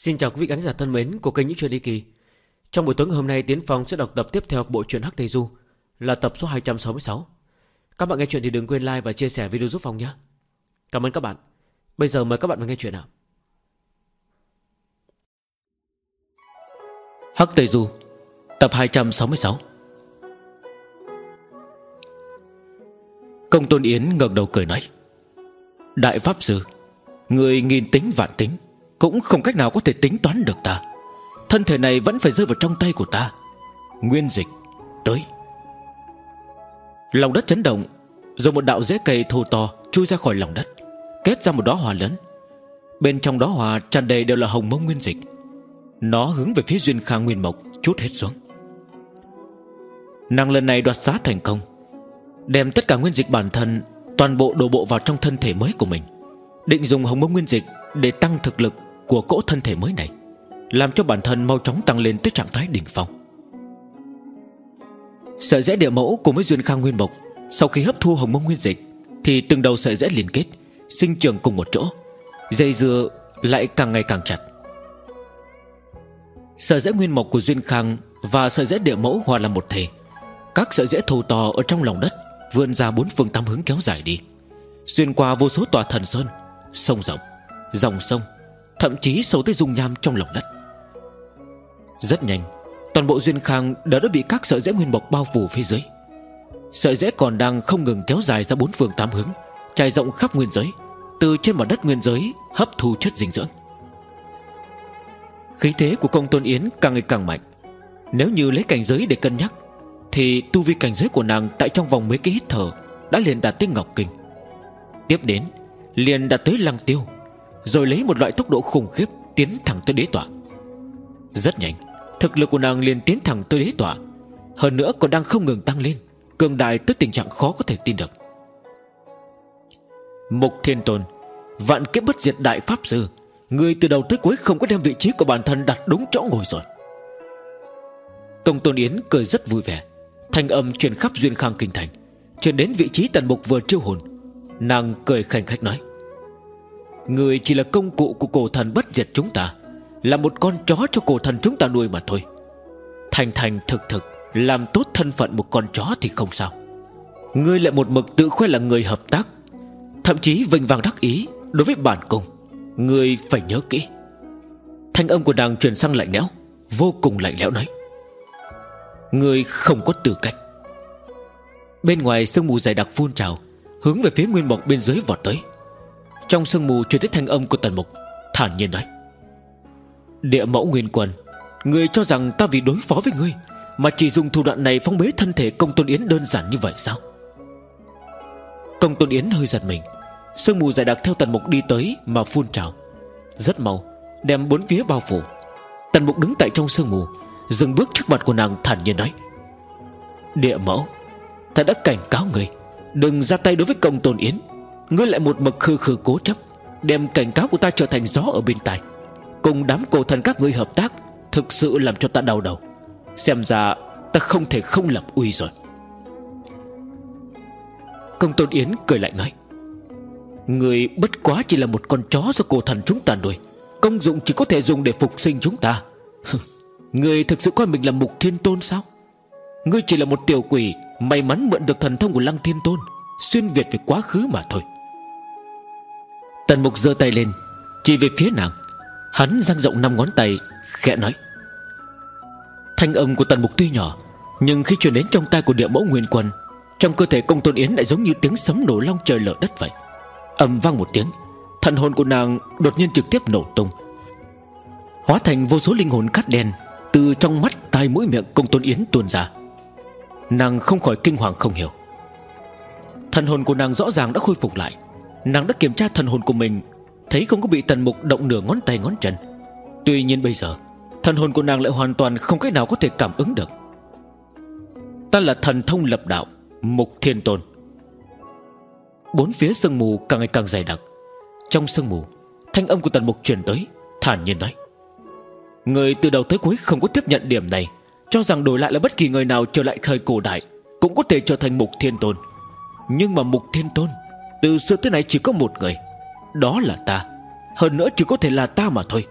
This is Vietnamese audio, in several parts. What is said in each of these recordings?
Xin chào quý vị khán giả thân mến của kênh Những Chuyện Đi Kỳ. Trong buổi tối hôm nay, Tiến Phong sẽ đọc tập tiếp theo của bộ truyện Hắc Tây Du, Là tập số 266 Các bạn nghe chuyện thì đừng quên like và chia sẻ video giúp Phong nhé. Cảm ơn các bạn. Bây giờ mời các bạn vào nghe chuyện nào. Hắc Tây Du, Tập 266 Công Tôn Yến ngẩng đầu cười nói, Đại Pháp Sư, Người nghìn tính vạn tính cũng không cách nào có thể tính toán được ta. Thân thể này vẫn phải rơi vào trong tay của ta. Nguyên dịch, Tới. Lòng đất chấn động, Rồi một đạo rễ cây thô to Chui ra khỏi lòng đất, Kết ra một đóa hoa lớn. Bên trong đó hoa tràn đầy đều là hồng mông nguyên dịch. Nó hướng về phía Duyên Khang Nguyên Mộc, Chút hết xuống. Nàng lần này đoạt giá thành công, Đem tất cả nguyên dịch bản thân, Toàn bộ đổ bộ vào trong thân thể mới của mình, Định dùng hồng mông nguyên dịch Để tăng thực lực của cỗ thân thể mới này, Làm cho bản thân mau chóng tăng lên Tới trạng thái đỉnh phong. Sợi rẽ địa mẫu cùng với Duyên Khang Nguyên Mộc, Sau khi hấp thu hồng mông nguyên dịch, Thì từng đầu sợi rẽ liên kết, Sinh trưởng cùng một chỗ, Dây dưa lại càng ngày càng chặt. Sợi rẽ nguyên mộc của Duyên Khang Và sợi rẽ địa mẫu hòa làm một thể. Các sợi rẽ thô to ở trong lòng đất Vươn ra bốn phương tám hướng kéo dài đi, Xuyên qua vô số tòa thần sơn, Sông rộng, Dòng sông Thậm chí sâu tới dung nham trong lòng đất. Rất nhanh, Toàn bộ duyên khang đã đã bị các sợi rễ nguyên mộc bao phủ phía dưới. Sợi rễ còn đang không ngừng kéo dài ra bốn phương tám hướng, Trải rộng khắp nguyên giới, Từ trên mặt đất nguyên giới Hấp thu chất dinh dưỡng. Khí thế của công tôn yến càng ngày càng mạnh. Nếu như lấy cảnh giới để cân nhắc, Thì tu vi cảnh giới của nàng Tại trong vòng mấy cái hít thở Đã liền đạt tới Ngọc Kinh. Tiếp đến, liền đạt tới lăng tiêu. Rồi lấy một loại tốc độ khủng khiếp Tiến thẳng tới đế tọa. Rất nhanh, Thực lực của nàng liền tiến thẳng tới đế tọa. Hơn nữa còn đang không ngừng tăng lên, Cường đại tới tình trạng khó có thể tin được. Mục Thiên Tôn, Vạn kiếp bất diệt đại pháp sư, Người từ đầu tới cuối không có đem vị trí của bản thân đặt đúng chỗ ngồi rồi. Công Tôn Yến cười rất vui vẻ, Thanh âm truyền khắp duyên khang kinh thành, Truyền đến vị trí tần mục vừa chiêu hồn. Nàng cười khanh khách nói Người chỉ là công cụ của cổ thần bất diệt chúng ta, Là một con chó cho cổ thần chúng ta nuôi mà thôi. Thành thành thực thực, Làm tốt thân phận một con chó thì không sao. Ngươi lại một mực tự khoe là người hợp tác, Thậm chí vinh vang đắc ý Đối với bản cung. Ngươi phải nhớ kỹ. Thanh âm của nàng chuyển sang lạnh lẽo, Vô cùng lạnh lẽo nói. Ngươi không có tư cách. Bên ngoài sương mù dày đặc phun trào, Hướng về phía nguyên mộc bên dưới vọt tới. Trong sương mù truyền tới thanh âm của tần mục, Thản nhiên nói, Địa mẫu nguyên quân, Người cho rằng ta vì đối phó với ngươi Mà chỉ dùng thủ đoạn này phong bế thân thể công tôn yến đơn giản như vậy sao? Công tôn yến hơi giật mình, Sương mù dày đặc theo tần mục đi tới Mà phun trào, Rất mau Đem bốn phía bao phủ. Tần mục đứng tại trong sương mù, Dừng bước trước mặt của nàng thản nhiên nói, Địa mẫu, Ta đã cảnh cáo người Đừng ra tay đối với công tôn yến. Ngươi lại một mực khư khư cố chấp, Đem cảnh cáo của ta trở thành gió ở bên tai. Cùng đám cổ thần các ngươi hợp tác, Thực sự làm cho ta đau đầu. Xem ra, ta không thể không lập uy rồi. Công tôn yến cười lại nói Người bất quá chỉ là một con chó do cổ thần chúng ta nuôi, Công dụng chỉ có thể dùng để phục sinh chúng ta. Người thực sự coi mình là mục thiên tôn sao? Ngươi chỉ là một tiểu quỷ, May mắn mượn được thần thông của Lăng Thiên Tôn, Xuyên Việt về quá khứ mà thôi. Tần Mục giơ tay lên, Chỉ về phía nàng. Hắn dang rộng năm ngón tay, Khẽ nói. Thanh âm của Tần Mục tuy nhỏ, Nhưng khi truyền đến trong tay của địa mẫu Nguyên Quân, Trong cơ thể công tôn Yến lại giống như tiếng sấm nổ long trời lở đất vậy. Ầm vang một tiếng, Thần hồn của nàng đột nhiên trực tiếp nổ tung. Hóa thành vô số linh hồn cắt đen Từ trong mắt tai mũi miệng công tôn Yến tuôn ra. Nàng không khỏi kinh hoàng không hiểu. Thần hồn của nàng rõ ràng đã khôi phục lại Nàng đã kiểm tra thần hồn của mình, Thấy không có bị tần mục động nửa ngón tay ngón chân. Tuy nhiên bây giờ, Thần hồn của nàng lại hoàn toàn không cách nào có thể cảm ứng được. Ta là thần thông lập đạo, Mục thiên tôn. Bốn phía sương mù càng ngày càng dày đặc. Trong sương mù, Thanh âm của tần mục truyền tới, Thản nhiên nói. Người từ đầu tới cuối không có tiếp nhận điểm này, cho rằng đổi lại là bất kỳ người nào trở lại thời cổ đại Cũng có thể trở thành mục thiên tôn. Nhưng mà mục thiên tôn từ xưa tới nay chỉ có một người. Đó là ta. Hơn nữa chỉ có thể là ta mà thôi.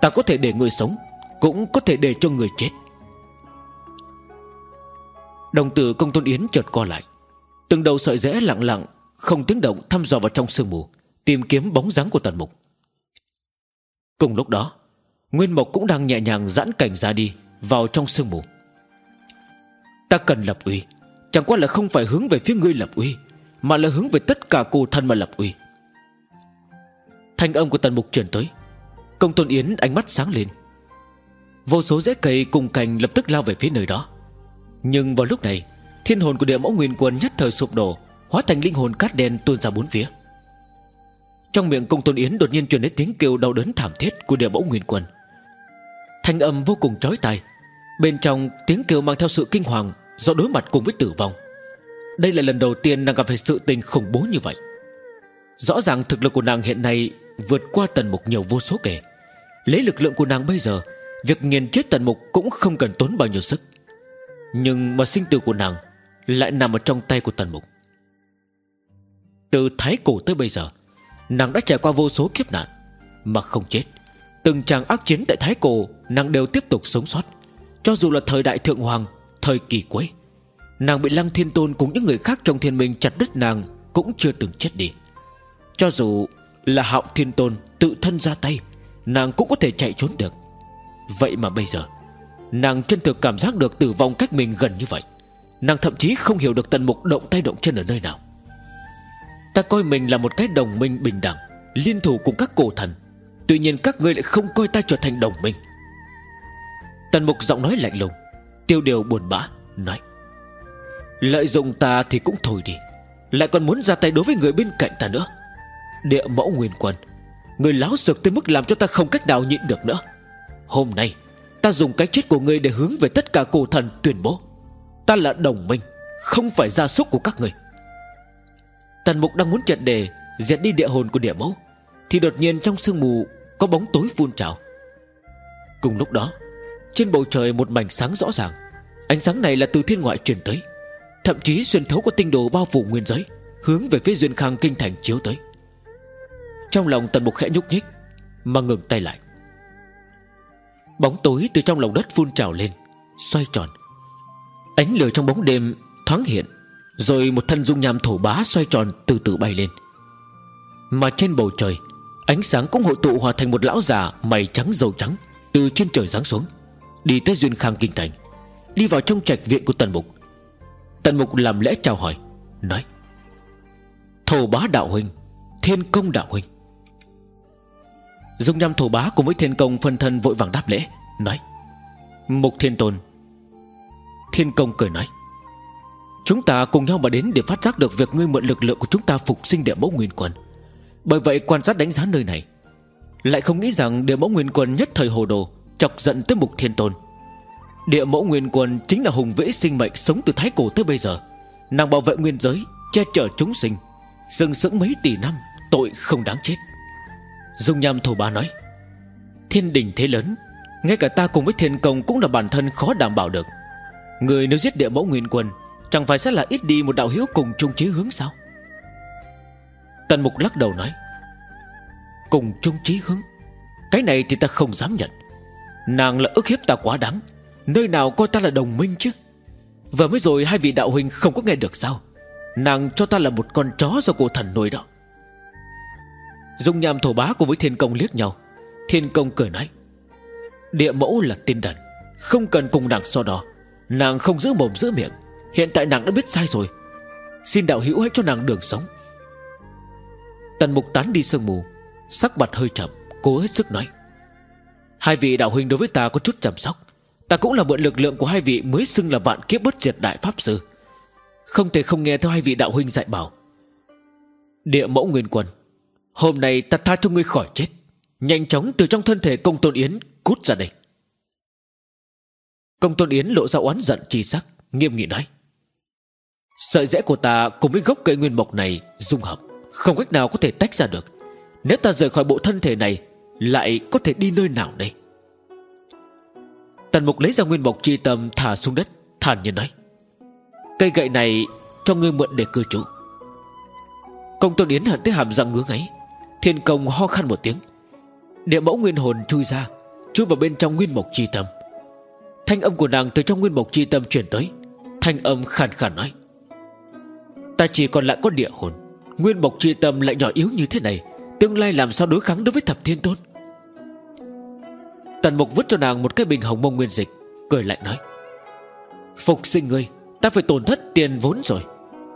Ta có thể để người sống, Cũng có thể để cho người chết. Đồng tử công tôn yến chợt co lại. Từng đầu sợi rẽ lặng lặng, Không tiếng động thăm dò vào trong sương mù, Tìm kiếm bóng dáng của tần mục. Cùng lúc đó, Nguyên Mộc cũng đang nhẹ nhàng giãn cảnh ra đi Vào trong sương mù. Ta cần lập uy. Chẳng qua là không phải hướng về phía ngươi lập uy. Mà là hướng về tất cả cô thân mà lập uy. Thanh âm của tần mục truyền tới. Công tôn yến ánh mắt sáng lên. Vô số rễ cây cùng cành lập tức lao về phía nơi đó. Nhưng vào lúc này, Thiên hồn của địa mẫu nguyên quân nhất thời sụp đổ, Hóa thành linh hồn cát đen tuôn ra bốn phía. Trong miệng công tôn yến đột nhiên truyền đến tiếng kêu đau đớn thảm thiết Của địa mẫu nguyên quân. Thanh âm vô cùng chói tai. Bên trong tiếng kêu mang theo sự kinh hoàng Do đối mặt cùng với tử vong. Đây là lần đầu tiên nàng gặp phải sự tình khủng bố như vậy. Rõ ràng thực lực của nàng hiện nay Vượt qua tần mục nhiều vô số kể. Lấy lực lượng của nàng bây giờ, Việc nghiền chết tần mục cũng không cần tốn bao nhiêu sức. Nhưng mà sinh tử của nàng Lại nằm ở trong tay của tần mục. Từ thái cổ tới bây giờ, Nàng đã trải qua vô số kiếp nạn, Mà không chết. Từng tràng ác chiến tại thái cổ, Nàng đều tiếp tục sống sót. Cho dù là thời đại thượng hoàng, Thời kỳ cuối Nàng bị lăng thiên tôn cùng những người khác trong thiên minh chặt đứt nàng Cũng chưa từng chết đi. Cho dù là hạo thiên tôn tự thân ra tay, Nàng cũng có thể chạy trốn được. Vậy mà bây giờ, Nàng chân thực cảm giác được tử vong cách mình gần như vậy. Nàng thậm chí không hiểu được tần mục động tay động chân ở nơi nào. Ta coi mình là một cái đồng minh bình đẳng, Liên thủ cùng các cổ thần. Tuy nhiên các ngươi lại không coi ta trở thành đồng minh. Tần mục giọng nói lạnh lùng, Tiêu điều buồn bã, Nói Lợi dụng ta thì cũng thôi đi. Lại còn muốn ra tay đối với người bên cạnh ta nữa. Địa mẫu nguyên quân, Người láo sược tới mức làm cho ta không cách nào nhịn được nữa. Hôm nay, Ta dùng cái chết của ngươi để hướng về tất cả cổ thần tuyên bố. Ta là đồng minh, Không phải gia súc của các người Tần mục đang muốn chặt đề Diệt đi địa hồn của địa mẫu, Thì đột nhiên trong sương mù Có bóng tối phun trào. Cùng lúc đó, Trên bầu trời một mảnh sáng rõ ràng, Ánh sáng này là từ thiên ngoại truyền tới. Thậm chí xuyên thấu qua tinh đồ bao phủ nguyên giới, Hướng về phía duyên khang kinh thành chiếu tới. Trong lòng tần mục khẽ nhúc nhích, Mà ngừng tay lại. Bóng tối từ trong lòng đất phun trào lên, Xoay tròn. Ánh lửa trong bóng đêm thoáng hiện, Rồi một thân dung nham thổ bá xoay tròn từ từ bay lên. Mà trên bầu trời, Ánh sáng cũng hội tụ hòa thành một lão già Mày trắng dầu trắng Từ trên trời giáng xuống, Đi tới Duyên Khang Kinh Thành, Đi vào trong trạch viện của Tần Mục. Tần Mục làm lễ chào hỏi, Nói, Thổ bá đạo huynh, Thiên công đạo huynh. Dung nham thổ bá cùng với thiên công phân thân vội vàng đáp lễ, Nói, Mục thiên tôn. Thiên công cười nói, Chúng ta cùng nhau mà đến để phát giác được Việc ngươi mượn lực lượng của chúng ta phục sinh địa mẫu nguyên quân. Bởi vậy quan sát đánh giá nơi này, Lại không nghĩ rằng địa mẫu nguyên quân nhất thời hồ đồ, Chọc giận tới mục thiên tôn. Địa mẫu nguyên quân chính là hùng vĩ sinh mệnh Sống từ thái cổ tới bây giờ. Nàng bảo vệ nguyên giới, Che chở chúng sinh. Dừng sững mấy tỷ năm, Tội không đáng chết. Dung nham thủ bá nói, Thiên đình thế lớn, Ngay cả ta cùng với thiên công cũng là bản thân khó đảm bảo được. Người nếu giết địa mẫu nguyên quân, Chẳng phải sẽ là ít đi một đạo hiếu cùng chung chí hướng sao? Tần mục lắc đầu nói, Cùng chung chí hướng? Cái này thì ta không dám nhận. Nàng là ức hiếp ta quá đáng. Nơi nào coi ta là đồng minh chứ? Và mới rồi hai vị đạo huynh không có nghe được sao? Nàng cho ta là một con chó do cổ thần nuôi đó. Dung nham thổ bá cùng với thiên công liếc nhau. Thiên công cười nói, Địa mẫu là tiên đần Không cần cùng nàng so đo. Nàng không giữ mồm giữ miệng. Hiện tại nàng đã biết sai rồi. Xin đạo hữu hãy cho nàng đường sống. Tần mục tán đi sương mù, Sắc mặt hơi chậm Cố hết sức nói, Hai vị đạo huynh đối với ta có chút chăm sóc. Ta cũng là mượn lực lượng của hai vị Mới xưng là vạn kiếp bất diệt đại pháp sư. Không thể không nghe theo hai vị đạo huynh dạy bảo. Địa mẫu nguyên quân, Hôm nay ta tha cho ngươi khỏi chết. Nhanh chóng từ trong thân thể công tôn yến Cút ra đây. Công tôn yến lộ ra oán giận chi sắc, Nghiêm nghị nói. Sợi rẽ của ta cùng với gốc cây nguyên mộc này Dung hợp, Không cách nào có thể tách ra được. Nếu ta rời khỏi bộ thân thể này, Lại có thể đi nơi nào đây? Tần mục lấy ra nguyên mộc chi tâm Thả xuống đất, Thản nhiên nói, Cây gậy này cho ngươi mượn để cư trú. Công tôn yến hận tới hàm răng ngứa ngáy, Thiên công ho khăn một tiếng. Địa mẫu nguyên hồn chui ra, Chui vào bên trong nguyên mộc chi tâm. Thanh âm của nàng từ trong nguyên mộc chi tâm truyền tới, Thanh âm khàn khàn nói, Ta chỉ còn lại có địa hồn, Nguyên mộc chi tâm lại nhỏ yếu như thế này, Tương lai làm sao đối kháng đối với thập thiên tôn? Tần mục vứt cho nàng một cái bình hồng mông nguyên dịch, Cười lại nói. Phục sinh ngươi, Ta phải tổn thất tiền vốn rồi.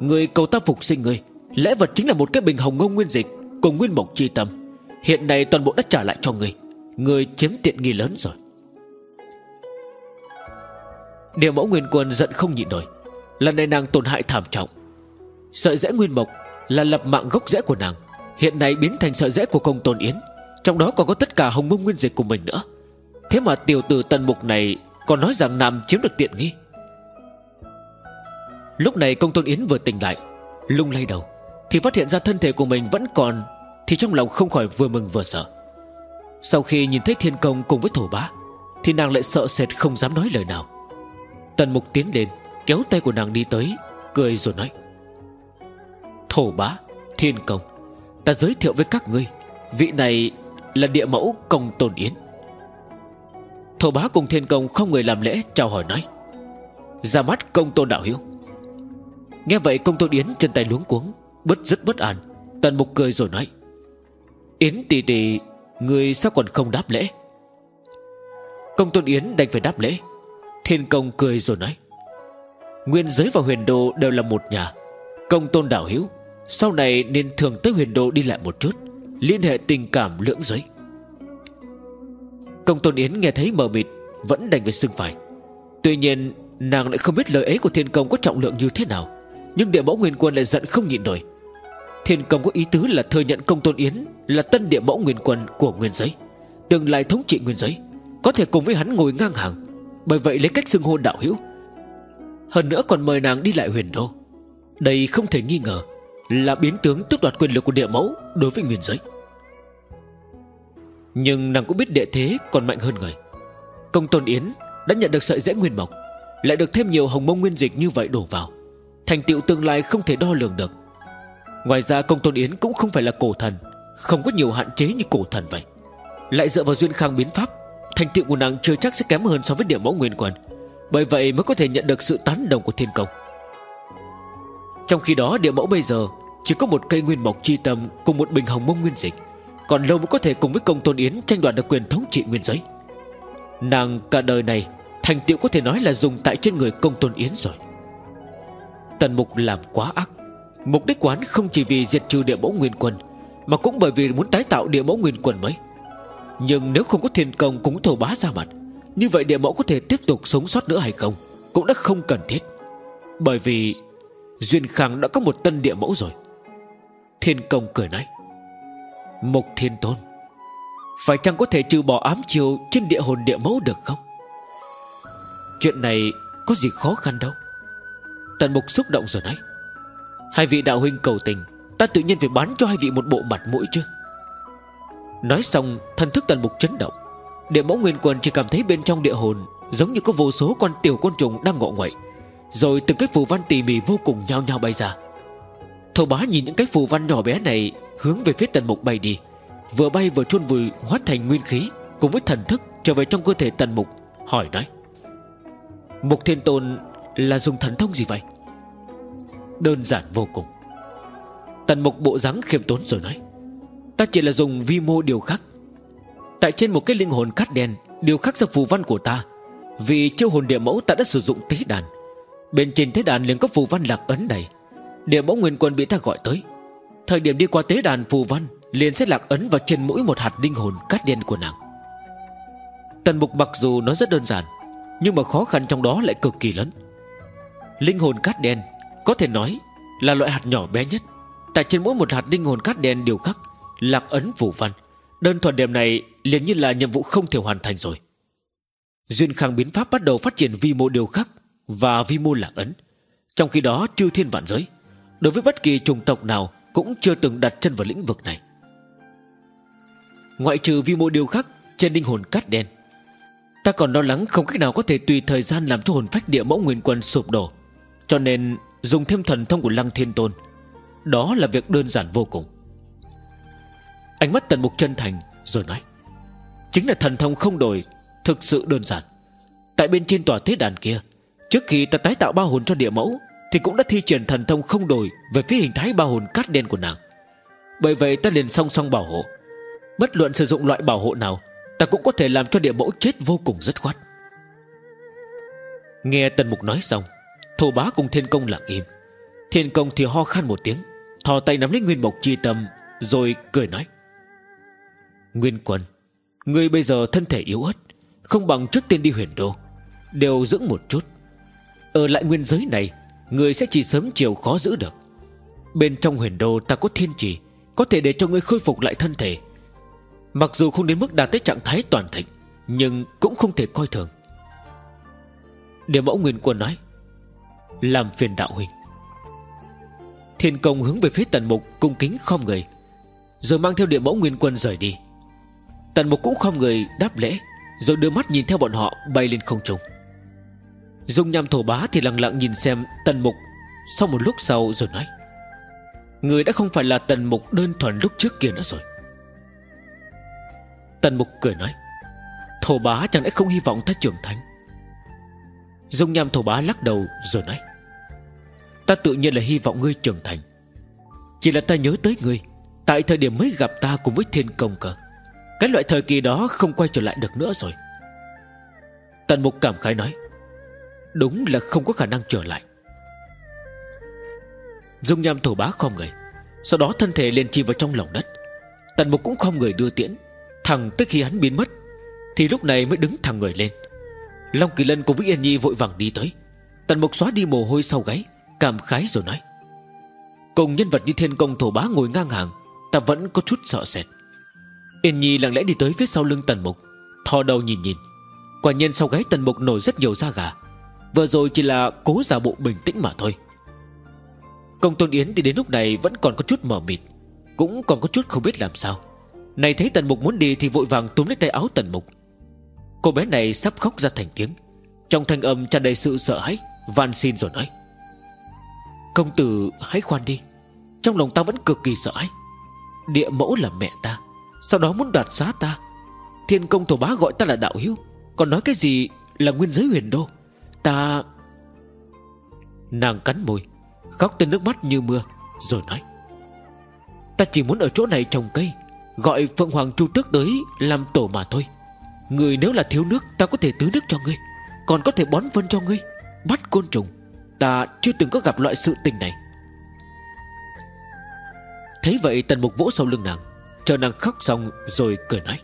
Ngươi cầu ta phục sinh ngươi, Lẽ vật chính là một cái bình hồng ngông nguyên dịch Cùng nguyên mộc chi tâm. Hiện nay toàn bộ đã trả lại cho ngươi. Ngươi chiếm tiện nghi lớn rồi. Điều mẫu nguyên quân giận không nhịn nổi. Lần này nàng tổn hại thảm trọng. Sợi rễ nguyên mộc Là lập mạng gốc rễ của nàng. Hiện nay biến thành sợi rễ của công tôn yến. Trong đó còn có tất cả hồng mông nguyên dịch của mình nữa. Thế mà tiểu tử tần mục này Còn nói rằng Nam chiếm được tiện nghi. Lúc này công tôn yến vừa tỉnh lại Lung lay đầu Thì phát hiện ra thân thể của mình vẫn còn Thì trong lòng không khỏi vừa mừng vừa sợ. Sau khi nhìn thấy thiên công cùng với thổ bá Thì nàng lại sợ sệt không dám nói lời nào. Tần mục tiến lên Kéo tay của nàng đi tới Cười rồi nói Thổ bá, thiên công Ta giới thiệu với các ngươi Vị này là địa mẫu công tôn yến. Thổ bá cùng thiên công không người làm lễ, chào hỏi nói. Ra mắt công tôn đạo hiếu. Nghe vậy công tôn yến chân tay luống cuống, Bất rất bất an, Tần mục cười rồi nói. Yến tỷ tỷ, Người sao còn không đáp lễ? Công tôn yến đành phải đáp lễ. Thiên công cười rồi nói. Nguyên giới và huyền đô đều là một nhà. Công tôn đạo hiếu, Sau này nên thường tới huyền đô đi lại một chút, Liên hệ tình cảm lưỡng giới. Công tôn yến nghe thấy mờ mịt, Vẫn đành phải xưng phải. Tuy nhiên, nàng lại không biết lời ấy của thiên công có trọng lượng như thế nào, Nhưng địa mẫu nguyên quân lại giận không nhịn nổi. Thiên công có ý tứ là thừa nhận công tôn yến Là tân địa mẫu nguyên quân của nguyên giấy Tương lai thống trị nguyên giấy Có thể cùng với hắn ngồi ngang hàng, Bởi vậy lấy cách xưng hô đạo hữu. Hơn nữa còn mời nàng đi lại huyền đô. Đây không thể nghi ngờ Là biến tướng tước đoạt quyền lực của địa mẫu Đối với nguyên giới. Nhưng nàng cũng biết địa thế còn mạnh hơn người. Công tôn yến đã nhận được sợi rễ nguyên mộc Lại được thêm nhiều hồng mông nguyên dịch như vậy đổ vào. Thành tựu tương lai không thể đo lường được. Ngoài ra công tôn yến cũng không phải là cổ thần Không có nhiều hạn chế như cổ thần vậy. Lại dựa vào duyên khang biến pháp Thành tựu của nàng chưa chắc sẽ kém hơn so với điểm mẫu nguyên quần, Bởi vậy mới có thể nhận được sự tán đồng của thiên công. Trong khi đó địa mẫu bây giờ Chỉ có một cây nguyên mộc chi tâm Cùng một bình hồng mông nguyên dịch. Còn lâu mới có thể cùng với công tôn yến Tranh đoạt được quyền thống trị nguyên giới. Nàng cả đời này, Thành tựu có thể nói là dùng tại trên người công tôn yến rồi. Tần mục làm quá ác. Mục đích quán không chỉ vì diệt trừ địa mẫu nguyên quân, Mà cũng bởi vì muốn tái tạo địa mẫu nguyên quân mới. Nhưng nếu không có thiên công cũng thầu bá ra mặt, Như vậy địa mẫu có thể tiếp tục sống sót nữa hay không Cũng đã không cần thiết. Bởi vì Duyên Khang đã có một tân địa mẫu rồi. Thiên công cười nói. Mục thiên tôn, Phải chăng có thể trừ bỏ ám chiều Trên địa hồn địa mẫu được không? Chuyện này có gì khó khăn đâu. Tần mục xúc động rồi nói, Hai vị đạo huynh cầu tình, Ta tự nhiên phải bán cho hai vị một bộ mặt mũi chứ. Nói xong, Thần thức tần mục chấn động. Địa mẫu nguyên quần chỉ cảm thấy bên trong địa hồn Giống như có vô số con tiểu côn trùng đang ngọ nguậy. Rồi từng cái phù văn tỉ mỉ vô cùng nhao nhao bay ra. Thầu bá nhìn những cái phù văn nhỏ bé này, Hướng về phía tần mục bay đi. Vừa bay vừa chôn vùi, hóa thành nguyên khí, Cùng với thần thức trở về trong cơ thể tần mục, Hỏi nói. Mục thiên tôn là dùng thần thông gì vậy? Đơn giản vô cùng. Tần mục bộ dáng khiêm tốn rồi nói. Ta chỉ là dùng vi mô điều khắc. Tại trên một cái linh hồn cắt đen, Điều khắc ra phù văn của ta. Vì chiêu hồn địa mẫu ta đã sử dụng tế đàn. Bên trên tế đàn liền có phù văn lạc ấn này. Địa mẫu nguyên quân bị ta gọi tới. Thời điểm đi qua tế đàn phù văn, Liền sẽ lạc ấn vào trên mũi một hạt linh hồn cát đen của nàng. Tần mục mặc dù nó rất đơn giản, Nhưng mà khó khăn trong đó lại cực kỳ lớn. Linh hồn cát đen, Có thể nói là loại hạt nhỏ bé nhất. Tại trên mỗi một hạt linh hồn cát đen điều khắc, Lạc ấn phủ văn, Đơn thuần điểm này liền như là nhiệm vụ không thể hoàn thành rồi. Duyên khang biến pháp bắt đầu phát triển vi mô điều khắc Và vi mô lạc ấn, Trong khi đó chư thiên vạn giới Đối với bất kỳ chủng tộc nào Cũng chưa từng đặt chân vào lĩnh vực này. Ngoại trừ vi mô điều khắc Trên linh hồn cát đen, Ta còn lo lắng không cách nào có thể tùy thời gian Làm cho hồn phách địa mẫu nguyên quân sụp đổ. Cho nên, dùng thêm thần thông của Lăng Thiên Tôn, Đó là việc đơn giản vô cùng. Ánh mắt tần mục chân thành Rồi nói, Chính là thần thông không đổi, Thực sự đơn giản. Tại bên trên tòa thế đàn kia, Trước khi ta tái tạo ba hồn cho địa mẫu thì cũng đã thi triển thần thông không đổi Về phía hình thái ba hồn cát đen của nàng. Bởi vậy ta liền song song bảo hộ. Bất luận sử dụng loại bảo hộ nào, Ta cũng có thể làm cho địa mẫu chết vô cùng dứt khoát. Nghe Tần Mục nói xong, Thổ bá cùng thiên công lặng im. Thiên công thì ho khan một tiếng, Thò tay nắm lấy nguyên mộc chi tâm, Rồi cười nói. Nguyên quân, Ngươi bây giờ thân thể yếu ớt, Không bằng trước tiên đi huyền đô, Đều dưỡng một chút. Ở lại nguyên giới này người sẽ chỉ sớm chiều khó giữ được. Bên trong huyền đô ta có thiên trì, Có thể để cho ngươi khôi phục lại thân thể. Mặc dù không đến mức đạt tới trạng thái toàn thịnh, Nhưng cũng không thể coi thường. Điều mẫu nguyên quân nói, Làm phiền đạo huynh. Thiên công hướng về phía tần mục Cung kính không người, Rồi mang theo địa mẫu nguyên quân rời đi. Tần mục cũng không người đáp lễ, Rồi đưa mắt nhìn theo bọn họ bay lên không trung. Dung nham thổ bá thì lặng lặng nhìn xem tần mục. Sau một lúc sau rồi nói, Người đã không phải là tần mục đơn thuần lúc trước kia nữa rồi. Tần mục cười nói, Thổ bá chẳng lẽ không hy vọng ta trưởng thành? Dung nham thổ bá lắc đầu rồi nói, Ta tự nhiên là hy vọng ngươi trưởng thành. Chỉ là ta nhớ tới ngươi, Tại thời điểm mới gặp ta cùng với thiên công cơ, Cái loại thời kỳ đó không quay trở lại được nữa rồi. Tần mục cảm khái nói Đúng là không có khả năng trở lại. Dung nham thổ bá không người, Sau đó thân thể liền chìm vào trong lòng đất. Tần mục cũng không người đưa tiễn Thằng tới khi hắn biến mất, Thì lúc này mới đứng thẳng người lên. Long Kỳ Lân cùng với Yên Nhi vội vàng đi tới. Tần Mục xóa đi mồ hôi sau gáy, Cảm khái rồi nói, Cùng nhân vật như thiên công thổ bá ngồi ngang hàng, Ta vẫn có chút sợ sệt. Yên Nhi lặng lẽ đi tới phía sau lưng Tần Mục, Thò đầu nhìn nhìn. Quả nhiên sau gáy Tần Mục nổi rất nhiều da gà Vừa rồi chỉ là cố giả bộ bình tĩnh mà thôi. Công Tôn Yến đi đến lúc này Vẫn còn có chút mờ mịt, Cũng còn có chút không biết làm sao. Này thấy Tần Mục muốn đi thì vội vàng túm lấy tay áo Tần Mục. Cô bé này sắp khóc ra thành tiếng, Trong thanh âm tràn đầy sự sợ hãi, van xin rồi nói. Công tử, hãy khoan đi, Trong lòng ta vẫn cực kỳ sợ hãi. Địa mẫu là mẹ ta, Sau đó muốn đoạt xá ta. Thiên công thổ bá gọi ta là đạo hữu, Còn nói cái gì là nguyên giới huyền đô. Ta Nàng cắn môi, Khóc tên nước mắt như mưa, Rồi nói, Ta chỉ muốn ở chỗ này trồng cây, Gọi Phượng Hoàng Chu Tước tới Làm tổ mà thôi. Người nếu là thiếu nước, ta có thể tưới nước cho ngươi, Còn có thể bón phân cho ngươi, Bắt côn trùng. Ta chưa từng có gặp loại sự tình này. Thấy vậy, tần mục vỗ sau lưng nàng, Chờ nàng khóc xong rồi cười nói,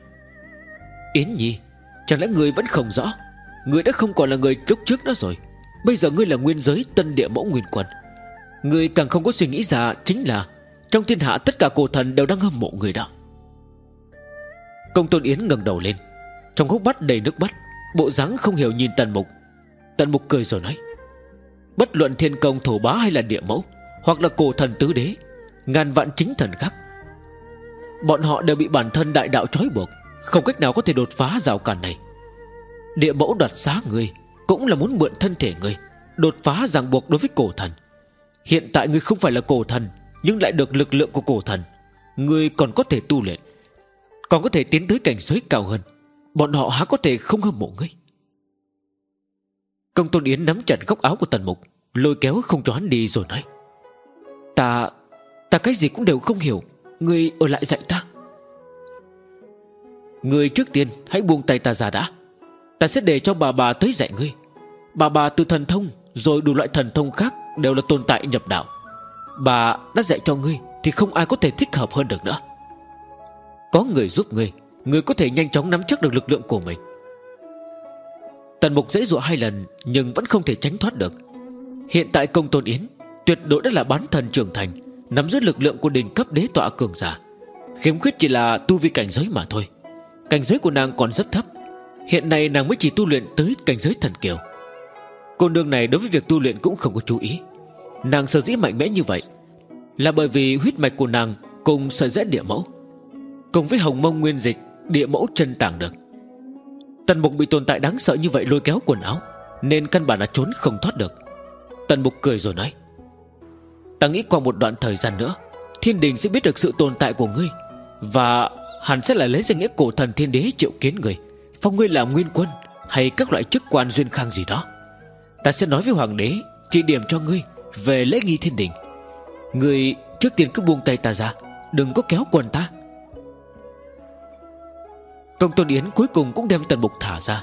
Yến Nhi, Chẳng lẽ người vẫn không rõ? Người đã không còn là người lúc trước nữa rồi. Bây giờ ngươi là nguyên giới tân địa mẫu nguyên quân Người càng không có suy nghĩ ra Chính là Trong thiên hạ tất cả cổ thần đều đang hâm mộ người đó. Công tôn Yến ngẩng đầu lên, trong hốc mắt đầy nước mắt, Bộ dáng không hiểu nhìn tần mục. Tần mục cười rồi nói, Bất luận thiên công thổ bá hay là địa mẫu, Hoặc là cổ thần tứ đế, Ngàn vạn chính thần khác, Bọn họ đều bị bản thân đại đạo trói buộc, Không cách nào có thể đột phá rào cản này. Địa mẫu đoạt xá người Cũng là muốn mượn thân thể người Đột phá ràng buộc đối với cổ thần. Hiện tại người không phải là cổ thần, Nhưng lại được lực lượng của cổ thần. Người còn có thể tu luyện, Còn có thể tiến tới cảnh giới cao hơn. Bọn họ há có thể không hâm mộ ngươi. Công Tôn Yến nắm chặt góc áo của Tần Mục, Lôi kéo không cho hắn đi rồi nói, Ta Ta cái gì cũng đều không hiểu, Ngươi ở lại dạy ta. Ngươi trước tiên hãy buông tay ta ra đã. Ta sẽ để cho bà bà tới dạy ngươi. Bà bà từ thần thông, Rồi đủ loại thần thông khác Đều là tồn tại nhập đạo. Bà đã dạy cho ngươi Thì không ai có thể thích hợp hơn được nữa. Có người giúp ngươi ngươi có thể nhanh chóng nắm chắc được lực lượng của mình. Tần mục dễ dụa hai lần Nhưng vẫn không thể tránh thoát được. Hiện tại công tôn yến Tuyệt đối đã là bán thần trưởng thành, Nắm giữ lực lượng của đỉnh cấp đế tọa cường giả. Khiếm khuyết chỉ là tu vi cảnh giới mà thôi. Cảnh giới của nàng còn rất thấp Hiện nay nàng mới chỉ tu luyện tới cảnh giới thần kiều. Cô nương này đối với việc tu luyện cũng không có chú ý. Nàng sở dĩ mạnh mẽ như vậy Là bởi vì huyết mạch của nàng Cùng sợi rẽ địa mẫu. Cùng với hồng mông nguyên dịch, Địa mẫu chân tàng được. Tần mục bị tồn tại đáng sợ như vậy lôi kéo quần áo, Nên căn bản là trốn không thoát được. Tần mục cười rồi nói, Ta nghĩ qua một đoạn thời gian nữa, Thiên đình sẽ biết được sự tồn tại của ngươi, Và Hắn sẽ là lấy danh nghĩa cổ thần thiên đế triệu kiến người Phong ngươi làm nguyên quân Hay các loại chức quan duyên khang gì đó? Ta sẽ nói với hoàng đế, Chỉ điểm cho ngươi về lễ nghi thiên đình. Ngươi trước tiên cứ buông tay ta ra, Đừng có kéo quần ta. Công tôn Yến cuối cùng cũng đem tần mục thả ra.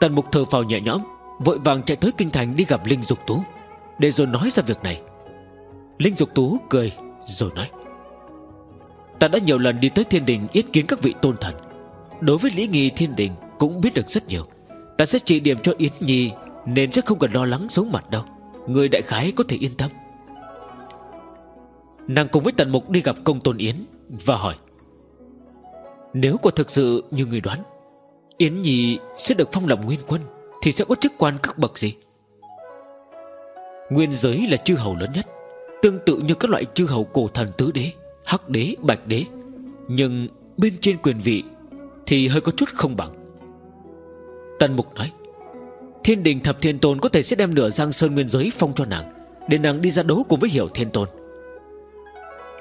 Tần mục thở phào nhẹ nhõm, Vội vàng chạy tới kinh thành đi gặp Linh Dục Tú, Để rồi nói ra việc này. Linh Dục Tú cười, rồi nói. Ta đã nhiều lần đi tới thiên đình Yết kiến các vị tôn thần Đối với lý nghi thiên đình cũng biết được rất nhiều. Ta sẽ chỉ điểm cho Yến Nhi Nên sẽ không cần lo lắng xấu mặt đâu. Người đại khái có thể yên tâm. Nàng cùng với Tần Mục đi gặp công tôn Yến Và hỏi Nếu quả thực sự như người đoán Yến Nhi sẽ được phong làm nguyên quân Thì sẽ có chức quan cấp bậc gì? Nguyên giới là chư hầu lớn nhất Tương tự như các loại chư hầu cổ thần tứ đế Hắc đế, bạch đế. Nhưng bên trên quyền vị thì hơi có chút không bằng. Tần Mục nói, Thiên đình thập thiên tôn có thể sẽ đem nửa giang sơn nguyên giới phong cho nàng, Để nàng đi ra đấu cùng với hiểu thiên tôn.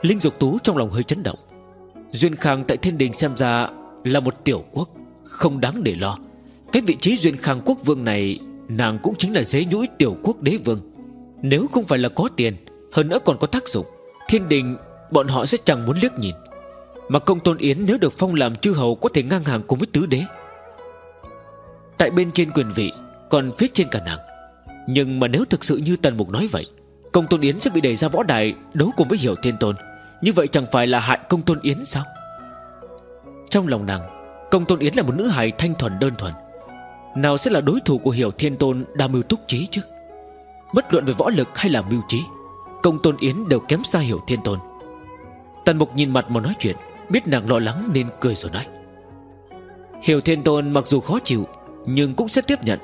Linh Dục Tú trong lòng hơi chấn động. Duyên Khang tại thiên đình xem ra Là một tiểu quốc, Không đáng để lo. Cái vị trí Duyên Khang quốc vương này, Nàng cũng chính là dế nhũi tiểu quốc đế vương. Nếu không phải là có tiền, Hơn nữa còn có tác dụng, Thiên đình, bọn họ sẽ chẳng muốn liếc nhìn. Mà công tôn Yến nếu được phong làm chư hầu Có thể ngang hàng cùng với tứ đế. Tại bên trên quyền vị, Còn phía trên cả nàng. Nhưng mà nếu thực sự như Tần Mục nói vậy, Công tôn Yến sẽ bị đẩy ra võ đài Đấu cùng với Hiểu Thiên Tôn. Như vậy chẳng phải là hại công tôn Yến sao? Trong lòng nàng, Công tôn Yến là một nữ hài thanh thuần đơn thuần. Nào sẽ là đối thủ của Hiểu Thiên Tôn Đa mưu túc trí chứ? Bất luận về võ lực hay là mưu trí, Công tôn Yến đều kém xa Hiểu Thiên Tôn. Tần Mục nhìn mặt mà nói chuyện. Biết nàng lo lắng nên cười rồi nói. Hiểu Thiên Tôn mặc dù khó chịu, Nhưng cũng sẽ tiếp nhận.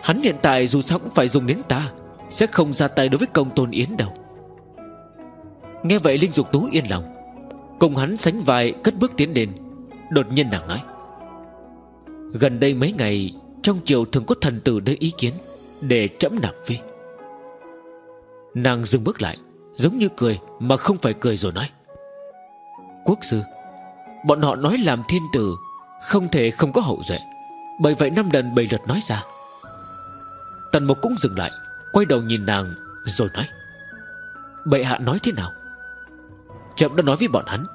Hắn hiện tại dù sao cũng phải dùng đến ta, Sẽ không ra tay đối với công tôn Yến đâu. Nghe vậy Linh Dục Tú yên lòng. Cùng hắn sánh vai, cất bước tiến đến Đột nhiên nàng nói. Gần đây mấy ngày, Trong triều thường có thần tử đến ý kiến Để trẫm nạp phi. Nàng dừng bước lại, Giống như cười mà không phải cười rồi nói. Quốc sư Bọn họ nói làm thiên tử, Không thể không có hậu duệ. Bởi vậy năm lần bảy lượt nói ra. Tần Mục cũng dừng lại, Quay đầu nhìn nàng, rồi nói. Bệ hạ nói thế nào? Chậm đã nói với bọn hắn,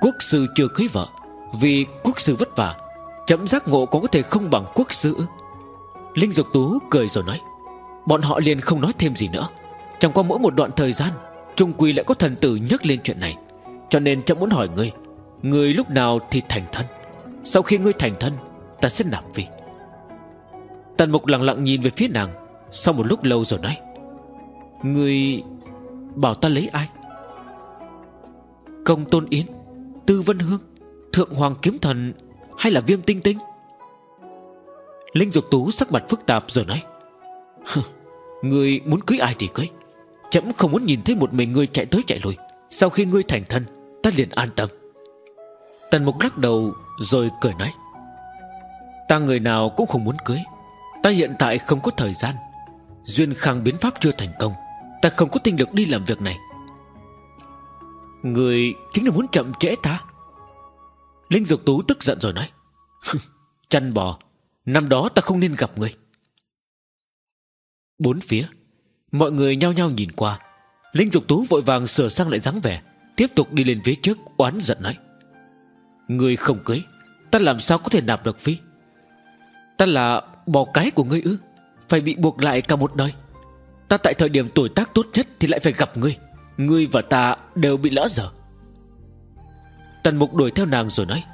Quốc sư chưa cưới vợ, Vì quốc sư vất vả, Chậm giác ngộ có có thể không bằng quốc sư Linh Dục Tú cười rồi nói. Bọn họ liền không nói thêm gì nữa. Chẳng qua mỗi một đoạn thời gian, Trung Quy lại có thần tử nhắc lên chuyện này, Cho nên chậm muốn hỏi ngươi người lúc nào thì thành thân. Sau khi ngươi thành thân, Ta sẽ nạp vị. Tần Mục lặng lặng nhìn về phía nàng, Sau một lúc lâu rồi nói, Ngươi bảo ta lấy ai? Công Tôn Yến, Tư Vân Hương, Thượng Hoàng Kiếm Thần Hay là Viêm Tinh Tinh? Linh Dục Tú sắc mặt phức tạp rồi nói Ngươi muốn cưới ai thì cưới. Chấm không muốn nhìn thấy một mình ngươi chạy tới chạy lui. Sau khi ngươi thành thân, Ta liền an tâm. Tần Mục lắc đầu rồi cười nói, Ta người nào cũng không muốn cưới. Ta hiện tại không có thời gian. Duyên khang biến pháp chưa thành công, Ta không có tinh lực đi làm việc này. Người chính là muốn chậm trễ ta? Linh Dục Tú tức giận rồi nói, Chăn bò, Năm đó ta không nên gặp người. Bốn phía, Mọi người nhao nhao nhìn qua. Linh Dục Tú vội vàng sửa sang lại dáng vẻ, Tiếp tục đi lên phía trước, oán giận nói Người không cưới, Ta làm sao có thể nạp được phi Ta là bò cái của ngươi ư? Phải bị buộc lại cả một đời. Ta tại thời điểm tuổi tác tốt nhất Thì lại phải gặp ngươi. Ngươi và ta đều bị lỡ dở. Tần mục đuổi theo nàng rồi nói,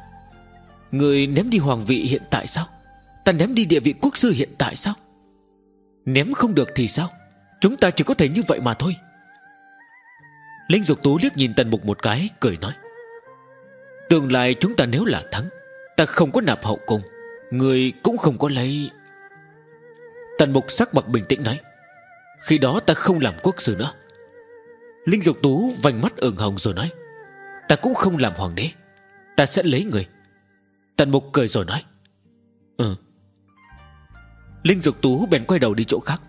Ngươi ném đi hoàng vị hiện tại sao? Ta ném đi địa vị quốc sư hiện tại sao? Ném không được thì sao? Chúng ta chỉ có thể như vậy mà thôi. Linh Dục Tú liếc nhìn Tần Mục một cái, Cười nói Tương lai chúng ta nếu là thắng, Ta không có nạp hậu cung, Người cũng không có lấy. Tần Mục sắc mặt bình tĩnh nói, Khi đó ta không làm quốc sư nữa. Linh Dục Tú vành mắt ửng hồng rồi nói, Ta cũng không làm hoàng đế, Ta sẽ lấy người. Tần Mục cười rồi nói Ừ. Linh Dục Tú bèn quay đầu đi chỗ khác.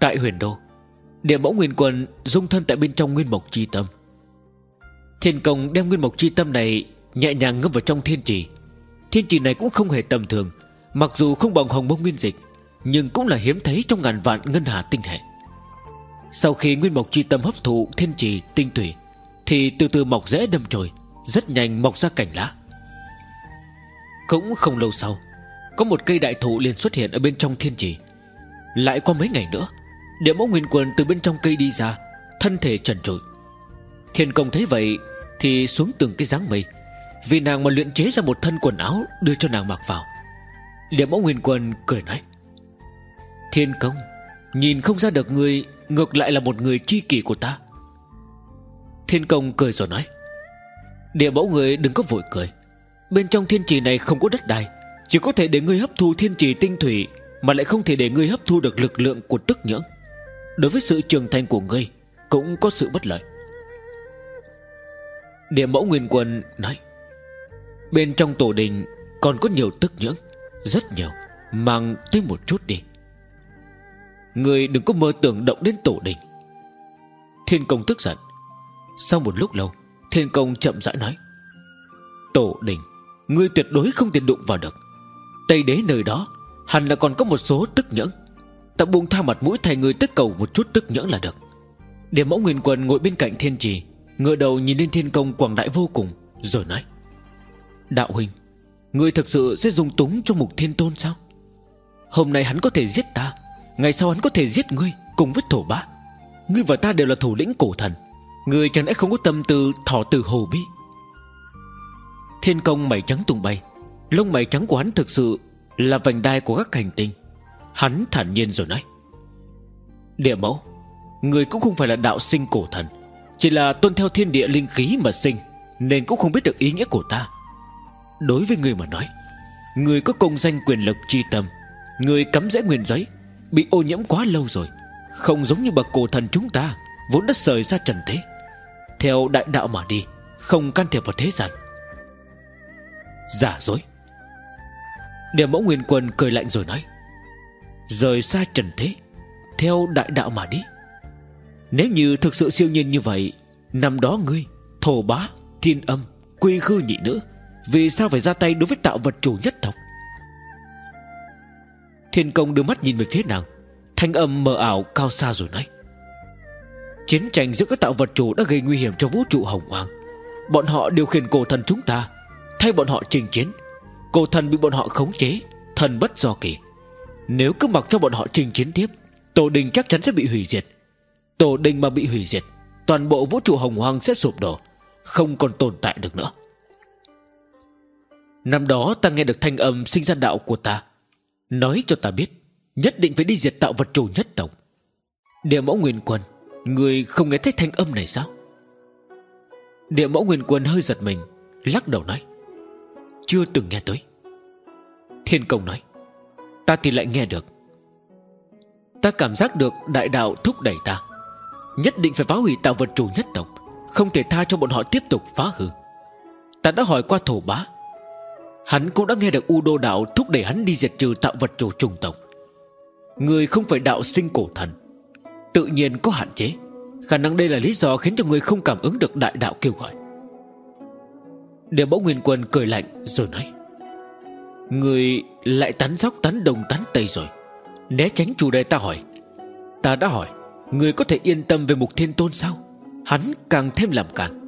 Tại huyền đô, Địa mẫu nguyên quân dung thân tại bên trong nguyên mộc chi tâm. Thiên công đem nguyên mộc chi tâm này Nhẹ nhàng ngâm vào trong thiên trì. Thiên trì này cũng không hề tầm thường, Mặc dù không bằng hồng mông nguyên dịch, Nhưng cũng là hiếm thấy trong ngàn vạn ngân hà tinh hệ. Sau khi nguyên mộc chi tâm hấp thụ thiên trì tinh thủy Thì từ từ mọc rễ đâm trồi, Rất nhanh mọc ra cảnh lá. Cũng không lâu sau, Có một cây đại thụ liền xuất hiện ở bên trong thiên trì. Lại qua mấy ngày nữa, Địa mẫu nguyên quần từ bên trong cây đi ra, Thân thể trần trụi. Thiên công thấy vậy thì xuống từng cái dáng mây. Vì nàng mà luyện chế ra một thân quần áo Đưa cho nàng mặc vào. Địa mẫu nguyên quân cười nói, Thiên công, Nhìn không ra được người, Ngược lại là một người chi kỷ của ta. Thiên công cười rồi nói, Địa mẫu người đừng có vội cười. Bên trong thiên trì này không có đất đai, Chỉ có thể để ngươi hấp thu thiên trì tinh thủy, Mà lại không thể để ngươi hấp thu được lực lượng của tức nhưỡng. Đối với sự trưởng thành của ngươi, Cũng có sự bất lợi. Địa mẫu nguyên quân nói, Bên trong tổ đình Còn có nhiều tức nhưỡng, Rất nhiều. Mang tới một chút đi. Người đừng có mơ tưởng động đến tổ đình. Thiên công tức giận. Sau một lúc lâu, Thiên công chậm rãi nói, Tổ đình, Ngươi tuyệt đối không thể đụng vào được. Tây đế nơi đó Hẳn là còn có một số tức nhưỡng. Ta buông tha mặt mũi thay người tức cầu một chút tức nhưỡng là được. Điểm mẫu nguyên quân ngồi bên cạnh thiên trì Ngựa đầu nhìn lên thiên công quảng đại vô cùng, Rồi nói, Đạo huynh Ngươi thực sự sẽ dùng túng cho mục thiên tôn sao? Hôm nay hắn có thể giết ta, Ngày sau hắn có thể giết ngươi Cùng với thổ bá. Ngươi và ta đều là thủ lĩnh cổ thần Ngươi chẳng lẽ không có tâm tư thỏ từ hồ bi? Thiên công mày trắng tung bay, Lông mày trắng của hắn thực sự Là vành đai của các hành tinh. Hắn thản nhiên rồi nói, Địa mẫu, Người cũng không phải là đạo sinh cổ thần chỉ là tuân theo thiên địa linh khí mà sinh, Nên cũng không biết được ý nghĩa của ta. Đối với người mà nói, Người có công danh quyền lực chi tâm, Người cắm rễ nguyên giấy Bị ô nhiễm quá lâu rồi, Không giống như bậc cổ thần chúng ta, Vốn đã rời ra trần thế. Theo đại đạo mà đi, Không can thiệp vào thế gian. Giả dối. Địa mẫu nguyên quân cười lạnh rồi nói, Rời xa trần thế, Theo đại đạo mà đi nếu như thực sự siêu nhiên như vậy, Năm đó ngươi, Thổ bá, Thiên âm, Quy khư nhị nữ, Vì sao phải ra tay đối với tạo vật chủ nhất tộc? Thiên công đưa mắt nhìn về phía nàng, Thanh âm mờ ảo cao xa rồi nói. Chiến tranh giữa các tạo vật chủ đã gây nguy hiểm cho vũ trụ hồng hoàng Bọn họ điều khiển cổ thần chúng ta, Thay bọn họ trình chiến. Cổ thần bị bọn họ khống chế, Thần bất do kỳ Nếu cứ mặc cho bọn họ trình chiến tiếp, Tổ đình chắc chắn sẽ bị hủy diệt. Tổ đình mà bị hủy diệt, Toàn bộ vũ trụ hồng hoàng sẽ sụp đổ, Không còn tồn tại được nữa. Năm đó ta nghe được thanh âm sinh ra đạo của ta, Nói cho ta biết, Nhất định phải đi diệt tạo vật chủ nhất tộc. Địa mẫu nguyên quân, Người không nghe thấy thanh âm này sao? Địa mẫu nguyên quân hơi giật mình, Lắc đầu nói, Chưa từng nghe tới. Thiên công nói, Ta thì lại nghe được. Ta cảm giác được đại đạo thúc đẩy ta Nhất định phải phá hủy tạo vật chủ nhất tộc, Không thể tha cho bọn họ tiếp tục phá hư. Ta đã hỏi qua thổ bá, Hắn cũng đã nghe được U Đô Đạo thúc đẩy hắn đi diệt trừ tạo vật chủ trùng tộc. Người không phải đạo sinh cổ thần, Tự nhiên có hạn chế. Khả năng đây là lý do khiến cho người không cảm ứng được đại đạo kêu gọi. Điều bỗng nguyên quân cười lạnh rồi nói, Người lại tán dóc tán đồng tán tây rồi. Né tránh chủ đề ta hỏi. Ta đã hỏi Người có thể yên tâm về mục thiên tôn sao? Hắn càng thêm làm cản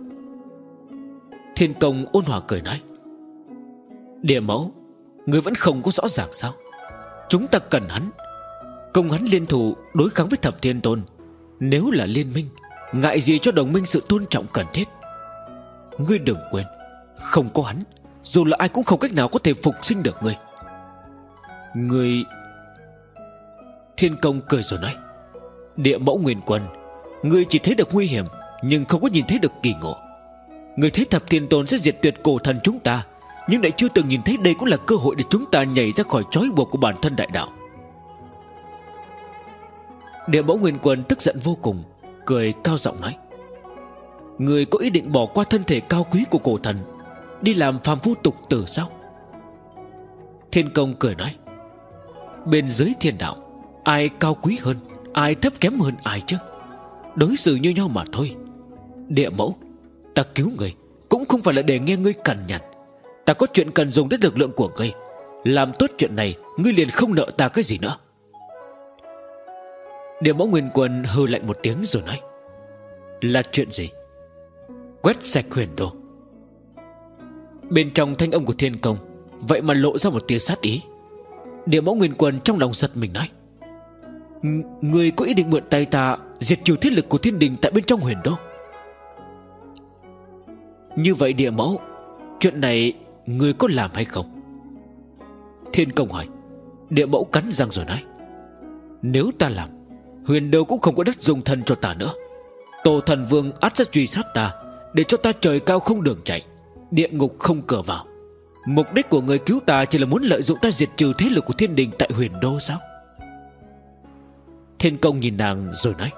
Thiên công ôn hòa cười nói, Địa mẫu, Người vẫn không có rõ ràng sao? Chúng ta cần hắn. Công hắn liên thủ đối kháng với thập thiên tôn. Nếu là liên minh, Ngại gì cho đồng minh sự tôn trọng cần thiết? Ngươi đừng quên, Không có hắn, Dù là ai cũng không cách nào có thể phục sinh được ngươi. Ngươi Thiên công cười rồi nói Địa mẫu nguyên quân. Người chỉ thấy được nguy hiểm, Nhưng không có nhìn thấy được kỳ ngộ. Người thấy thập thiên tôn sẽ diệt tuyệt cổ thần chúng ta, Nhưng lại chưa từng nhìn thấy đây cũng là cơ hội Để chúng ta nhảy ra khỏi trói buộc của bản thân đại đạo. Địa mẫu nguyên quân tức giận vô cùng, Cười cao giọng nói. Người có ý định bỏ qua thân thể cao quý của cổ thần, Đi làm phàm phu tục tử sao? Thiên công cười nói. Bên dưới thiên đạo, Ai cao quý hơn? Ai thấp kém hơn ai chứ? Đối xử như nhau mà thôi. Địa mẫu, Ta cứu người, Cũng không phải là để nghe ngươi cằn nhằn. Ta có chuyện cần dùng đến lực lượng của ngươi. Làm tốt chuyện này, Ngươi liền không nợ ta cái gì nữa. Địa mẫu nguyên quân hư lạnh một tiếng rồi nói, Là chuyện gì? Quét sạch huyền đồ. Bên trong thanh âm của thiên công, Vậy mà lộ ra một tia sát ý. Địa mẫu nguyên quân trong lòng giật mình nói Người có ý định mượn tay ta Diệt trừ thiết lực của thiên đình tại bên trong huyền đô. Như vậy địa mẫu, Chuyện này Người có làm hay không? Thiên công hỏi. Địa mẫu cắn răng rồi nói. Nếu ta làm, Huyền đô cũng không có đất dùng thân cho ta nữa. Tổ thần vương át sẽ truy sát ta Để cho ta trời cao không đường chạy, Địa ngục không cờ vào. Mục đích của người cứu ta chỉ là muốn lợi dụng ta diệt trừ thế lực của thiên đình tại huyền đô sao? Thiên công nhìn nàng rồi nói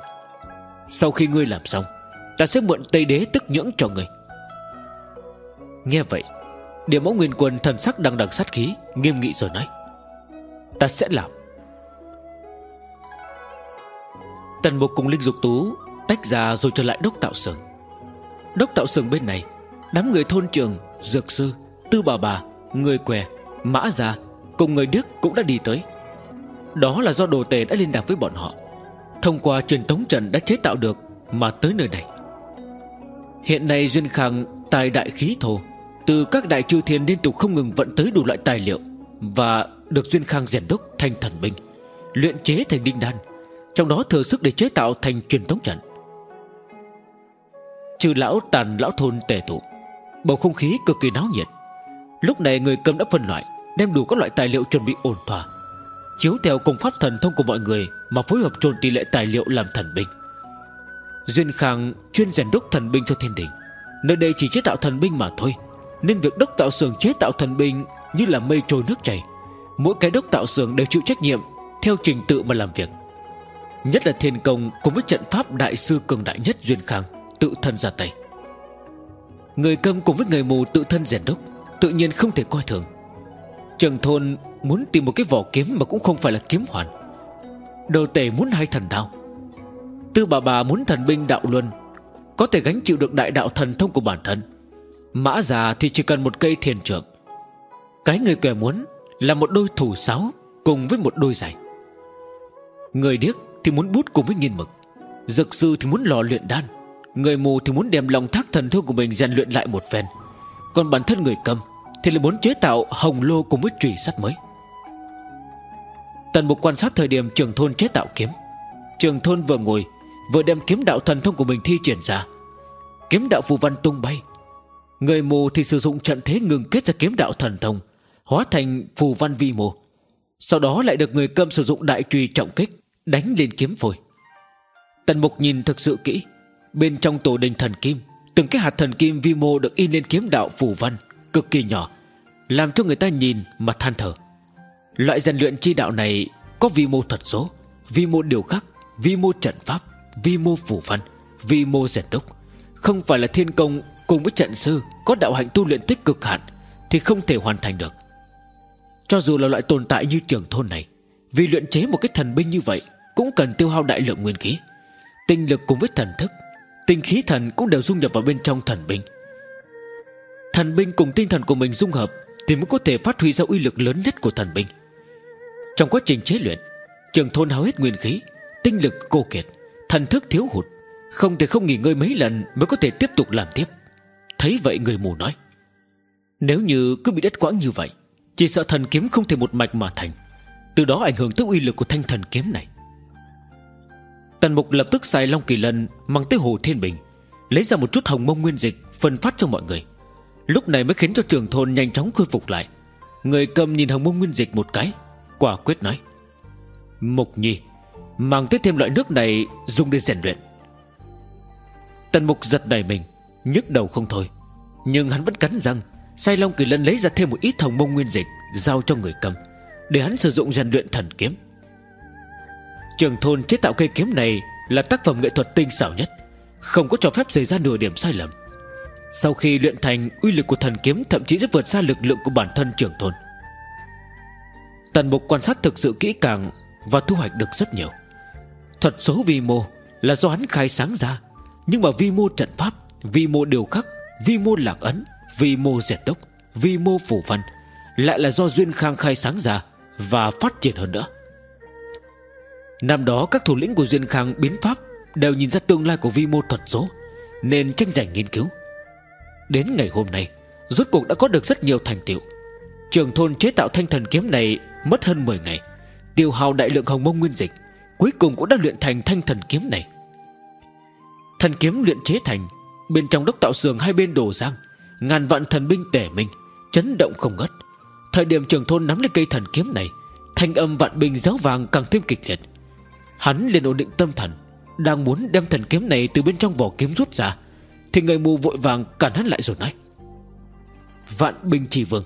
Sau khi ngươi làm xong Ta sẽ mượn Tây Đế tức nhưỡng cho ngươi. Nghe vậy Địa mẫu nguyên quân thần sắc đằng đằng sát khí Nghiêm nghị rồi nói Ta sẽ làm. Tần Mục cùng Linh Dục Tú Tách ra rồi trở lại đốc tạo sường Đốc tạo sường bên này Đám người thôn trường, dược sư Tư bà bà, người què, mã già Cùng người Đức cũng đã đi tới. Đó là do đồ tề đã liên lạc với bọn họ. Thông qua truyền tống trận đã chế tạo được Mà tới nơi này. Hiện nay Duyên Khang tài đại khí thô. Từ các đại chư thiên liên tục không ngừng vận tới đủ loại tài liệu Và được Duyên Khang rèn đúc thành thần binh, Luyện chế thành đinh đan, Trong đó thừa sức để chế tạo thành truyền tống trận. Trừ lão tàn lão thôn tề tụ, Bầu không khí cực kỳ náo nhiệt. Lúc này người cầm đã phân loại, Đem đủ các loại tài liệu chuẩn bị ổn thỏa. Chiếu theo công pháp thần thông của mọi người Mà phối hợp trộn tỷ lệ tài liệu làm thần binh. Duyên Khang chuyên rèn đúc thần binh cho thiên đình. Nơi đây chỉ chế tạo thần binh mà thôi. Nên việc đốc tạo xưởng chế tạo thần binh Như là mây trôi nước chảy. Mỗi cái đốc tạo xưởng đều chịu trách nhiệm Theo trình tự mà làm việc. Nhất là thiên công cùng với trận pháp đại sư cường đại nhất Duyên Khang Tự thân ra tay. Người câm cùng với người mù tự thân rèn đúc, Tự nhiên không thể coi thường. Trường thôn muốn tìm một cái vỏ kiếm Mà cũng không phải là kiếm hoàn. Đồ tể muốn hai thần đạo Tư bà bà muốn thần binh đạo luân, Có thể gánh chịu được đại đạo thần thông của bản thân. Mã già thì chỉ cần một cây thiền trưởng Cái người kẻ muốn Là một đôi thủ sáo Cùng với một đôi giày. Người điếc thì muốn bút cùng với nghiên mực, Dược sư thì muốn lò luyện đan, Người mù thì muốn đem lòng thác thần thương của mình rèn luyện lại một phen. Còn bản thân người cầm thì là muốn chế tạo hồng lô cùng với trùy sắt mới. Tần mục quan sát thời điểm trường thôn chế tạo kiếm. Trường thôn vừa ngồi, Vừa đem kiếm đạo thần thông của mình thi triển ra. Kiếm đạo phù văn tung bay. Người mù thì sử dụng trận thế ngừng kết ra kiếm đạo thần thông, Hóa thành phù văn vi mô. Sau đó lại được người cơm sử dụng đại trùy trọng kích, Đánh lên kiếm phổi. Tần mục nhìn thực sự kỹ. Bên trong tổ đình thần kim, Từng cái hạt thần kim vi mô được in lên kiếm đạo phù văn, Cực kỳ nhỏ. Làm cho người ta nhìn mà than thở. Loại rèn luyện chi đạo này Có vi mô thuật số, Vi mô điều khắc, Vi mô trận pháp, Vi mô phù văn, Vi mô rèn đúc. Không phải là thiên công cùng với trận sư Có đạo hạnh tu luyện tích cực hạn Thì không thể hoàn thành được. Cho dù là loại tồn tại như trường thôn này, Vì luyện chế một cái thần binh như vậy Cũng cần tiêu hao đại lượng nguyên khí. Tinh lực cùng với thần thức, Tinh khí thần cũng đều dung nhập vào bên trong thần binh. Thần binh cùng tinh thần của mình dung hợp thì mới có thể phát huy ra uy lực lớn nhất của thần binh. Trong quá trình chế luyện, Trường thôn hao hết nguyên khí, Tinh lực cô kiệt, Thần thức thiếu hụt, Không thể không nghỉ ngơi mấy lần Mới có thể tiếp tục làm tiếp. Thấy vậy người mù nói, Nếu như cứ bị đất quãng như vậy, Chỉ sợ thần kiếm không thể một mạch mà thành. Từ đó ảnh hưởng tới uy lực của thanh thần kiếm này. Tần mục lập tức xài Long Kỳ Lân Mang tới Hồ Thiên Bình, Lấy ra một chút hồng mông nguyên dịch Phân phát cho mọi người. Lúc này mới khiến cho trường thôn nhanh chóng khôi phục lại. Người cầm nhìn hồng mông nguyên dịch một cái, Quả quyết nói Mục nhi, Mang tới thêm loại nước này dùng để rèn luyện. Tần mục giật đầy mình, nhức đầu không thôi. Nhưng hắn vẫn cắn răng, Sai Long Kỳ Lân lấy ra thêm một ít hồng mông nguyên dịch Giao cho người cầm, Để hắn sử dụng rèn luyện thần kiếm. Trường thôn chế tạo cây kiếm này Là tác phẩm nghệ thuật tinh xảo nhất, Không có cho phép xảy ra nửa điểm sai lầm. Sau khi luyện thành Uy lực của thần kiếm, thậm chí rất vượt xa lực lượng của bản thân trưởng thôn. Tần mục quan sát thực sự kỹ càng Và thu hoạch được rất nhiều. Thuật số vi mô là do hắn khai sáng ra, Nhưng mà vi mô trận pháp, Vi mô điều khắc, Vi mô lạc ấn, Vi mô diệt đốc, Vi mô phủ văn Lại là do Duyên Khang khai sáng ra Và phát triển hơn nữa. Năm đó, các thủ lĩnh của Duyên Khang biến pháp Đều nhìn ra tương lai của vi mô thuật số, Nên tranh giành nghiên cứu. Đến ngày hôm nay, Rốt cuộc đã có được rất nhiều thành tựu. Trường thôn chế tạo thanh thần kiếm này Mất hơn 10 ngày. Tiêu hào đại lượng hồng mông nguyên dịch, Cuối cùng cũng đã luyện thành thanh thần kiếm này. Thần kiếm luyện chế thành, Bên trong đốc tạo sườn hai bên đổ giang, Ngàn vạn thần binh tể minh Chấn động không ngất Thời điểm trường thôn nắm lấy cây thần kiếm này, Thanh âm vạn binh giáo vàng càng thêm kịch liệt. Hắn liền ổn định tâm thần, Đang muốn đem thần kiếm này từ bên trong vỏ kiếm rút ra thì người mù vội vàng cản hắn lại rồi nói. Vạn binh chỉ vương,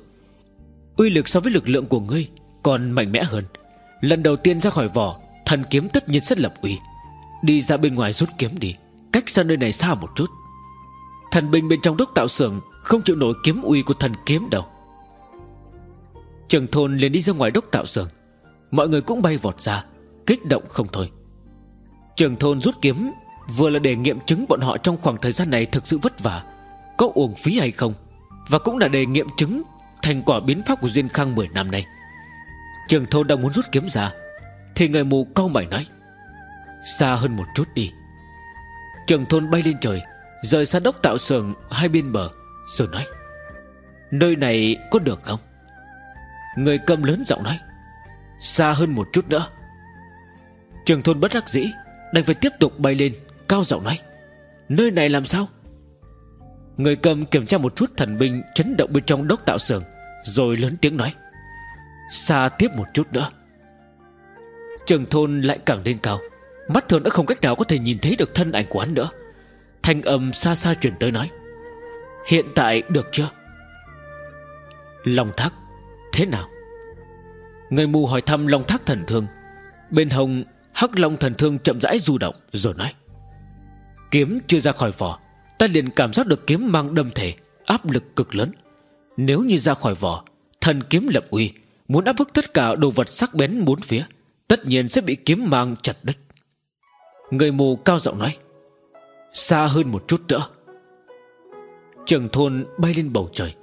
Uy lực so với lực lượng của ngươi Còn mạnh mẽ hơn. Lần đầu tiên ra khỏi vỏ, Thần kiếm tất nhiên rất lập uy. Đi ra bên ngoài rút kiếm đi, Cách xa nơi này xa một chút. Thần binh bên trong đốc tạo xưởng Không chịu nổi kiếm uy của thần kiếm đâu. Trường thôn liền đi ra ngoài đốc tạo xưởng. Mọi người cũng bay vọt ra, Kích động không thôi. Trường thôn rút kiếm Vừa là để nghiệm chứng bọn họ trong khoảng thời gian này Thực sự vất vả, Có uổng phí hay không, Và cũng là để nghiệm chứng Thành quả biến pháp của Duyên Khang 10 năm nay. Trường thôn đang muốn rút kiếm ra, Thì người mù câu mày nói, Xa hơn một chút đi. Trường thôn bay lên trời, Rời xa đốc tạo sườn hai bên bờ, Rồi nói, Nơi này có được không? Người cầm lớn giọng nói, Xa hơn một chút nữa. Trường thôn bất đắc dĩ, Đành phải tiếp tục bay lên. Cao giọng nói, Nơi này làm sao? Người cầm kiểm tra một chút thần binh Chấn động bên trong đốc tạo sườn Rồi lớn tiếng nói, Xa tiếp một chút nữa. Trường thôn lại càng lên cao, Mắt thường đã không cách nào có thể nhìn thấy được thân ảnh của hắn nữa. Thanh âm xa xa chuyển tới nói, Hiện tại được chưa? Long thác, Thế nào? Người mù hỏi thăm long thác thần thương. Bên hồng Hắc long thần thương chậm rãi du động, Rồi nói Kiếm chưa ra khỏi vỏ, Ta liền cảm giác được kiếm mang đâm thể Áp lực cực lớn. Nếu như ra khỏi vỏ Thần kiếm lập uy, Muốn áp bức tất cả đồ vật sắc bén bốn phía, Tất nhiên sẽ bị kiếm mang chặt đứt. Người mù cao giọng nói, Xa hơn một chút nữa. Trường thôn bay lên bầu trời,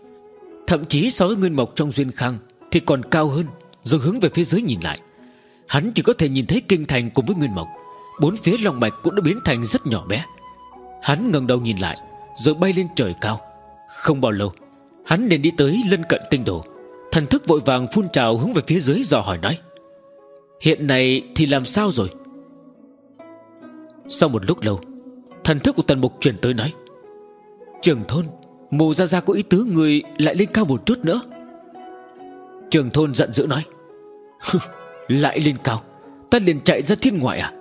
Thậm chí so với nguyên mộc trong duyên khang Thì còn cao hơn, Rồi hướng về phía dưới nhìn lại. Hắn chỉ có thể nhìn thấy kinh thành cùng với nguyên mộc. Bốn phía lòng mạch cũng đã biến thành rất nhỏ bé. Hắn ngẩng đầu nhìn lại, Rồi bay lên trời cao. Không bao lâu, Hắn liền đi tới lân cận tinh đồ. Thần thức vội vàng phun trào hướng về phía dưới dò hỏi nói, Hiện nay thì làm sao rồi? Sau một lúc lâu, Thần thức của tần mục chuyển tới nói, Trường thôn, Mù ra ra có ý tứ người lại lên cao một chút nữa. Trường thôn giận dữ nói, Lại lên cao, Ta liền chạy ra thiên ngoại à?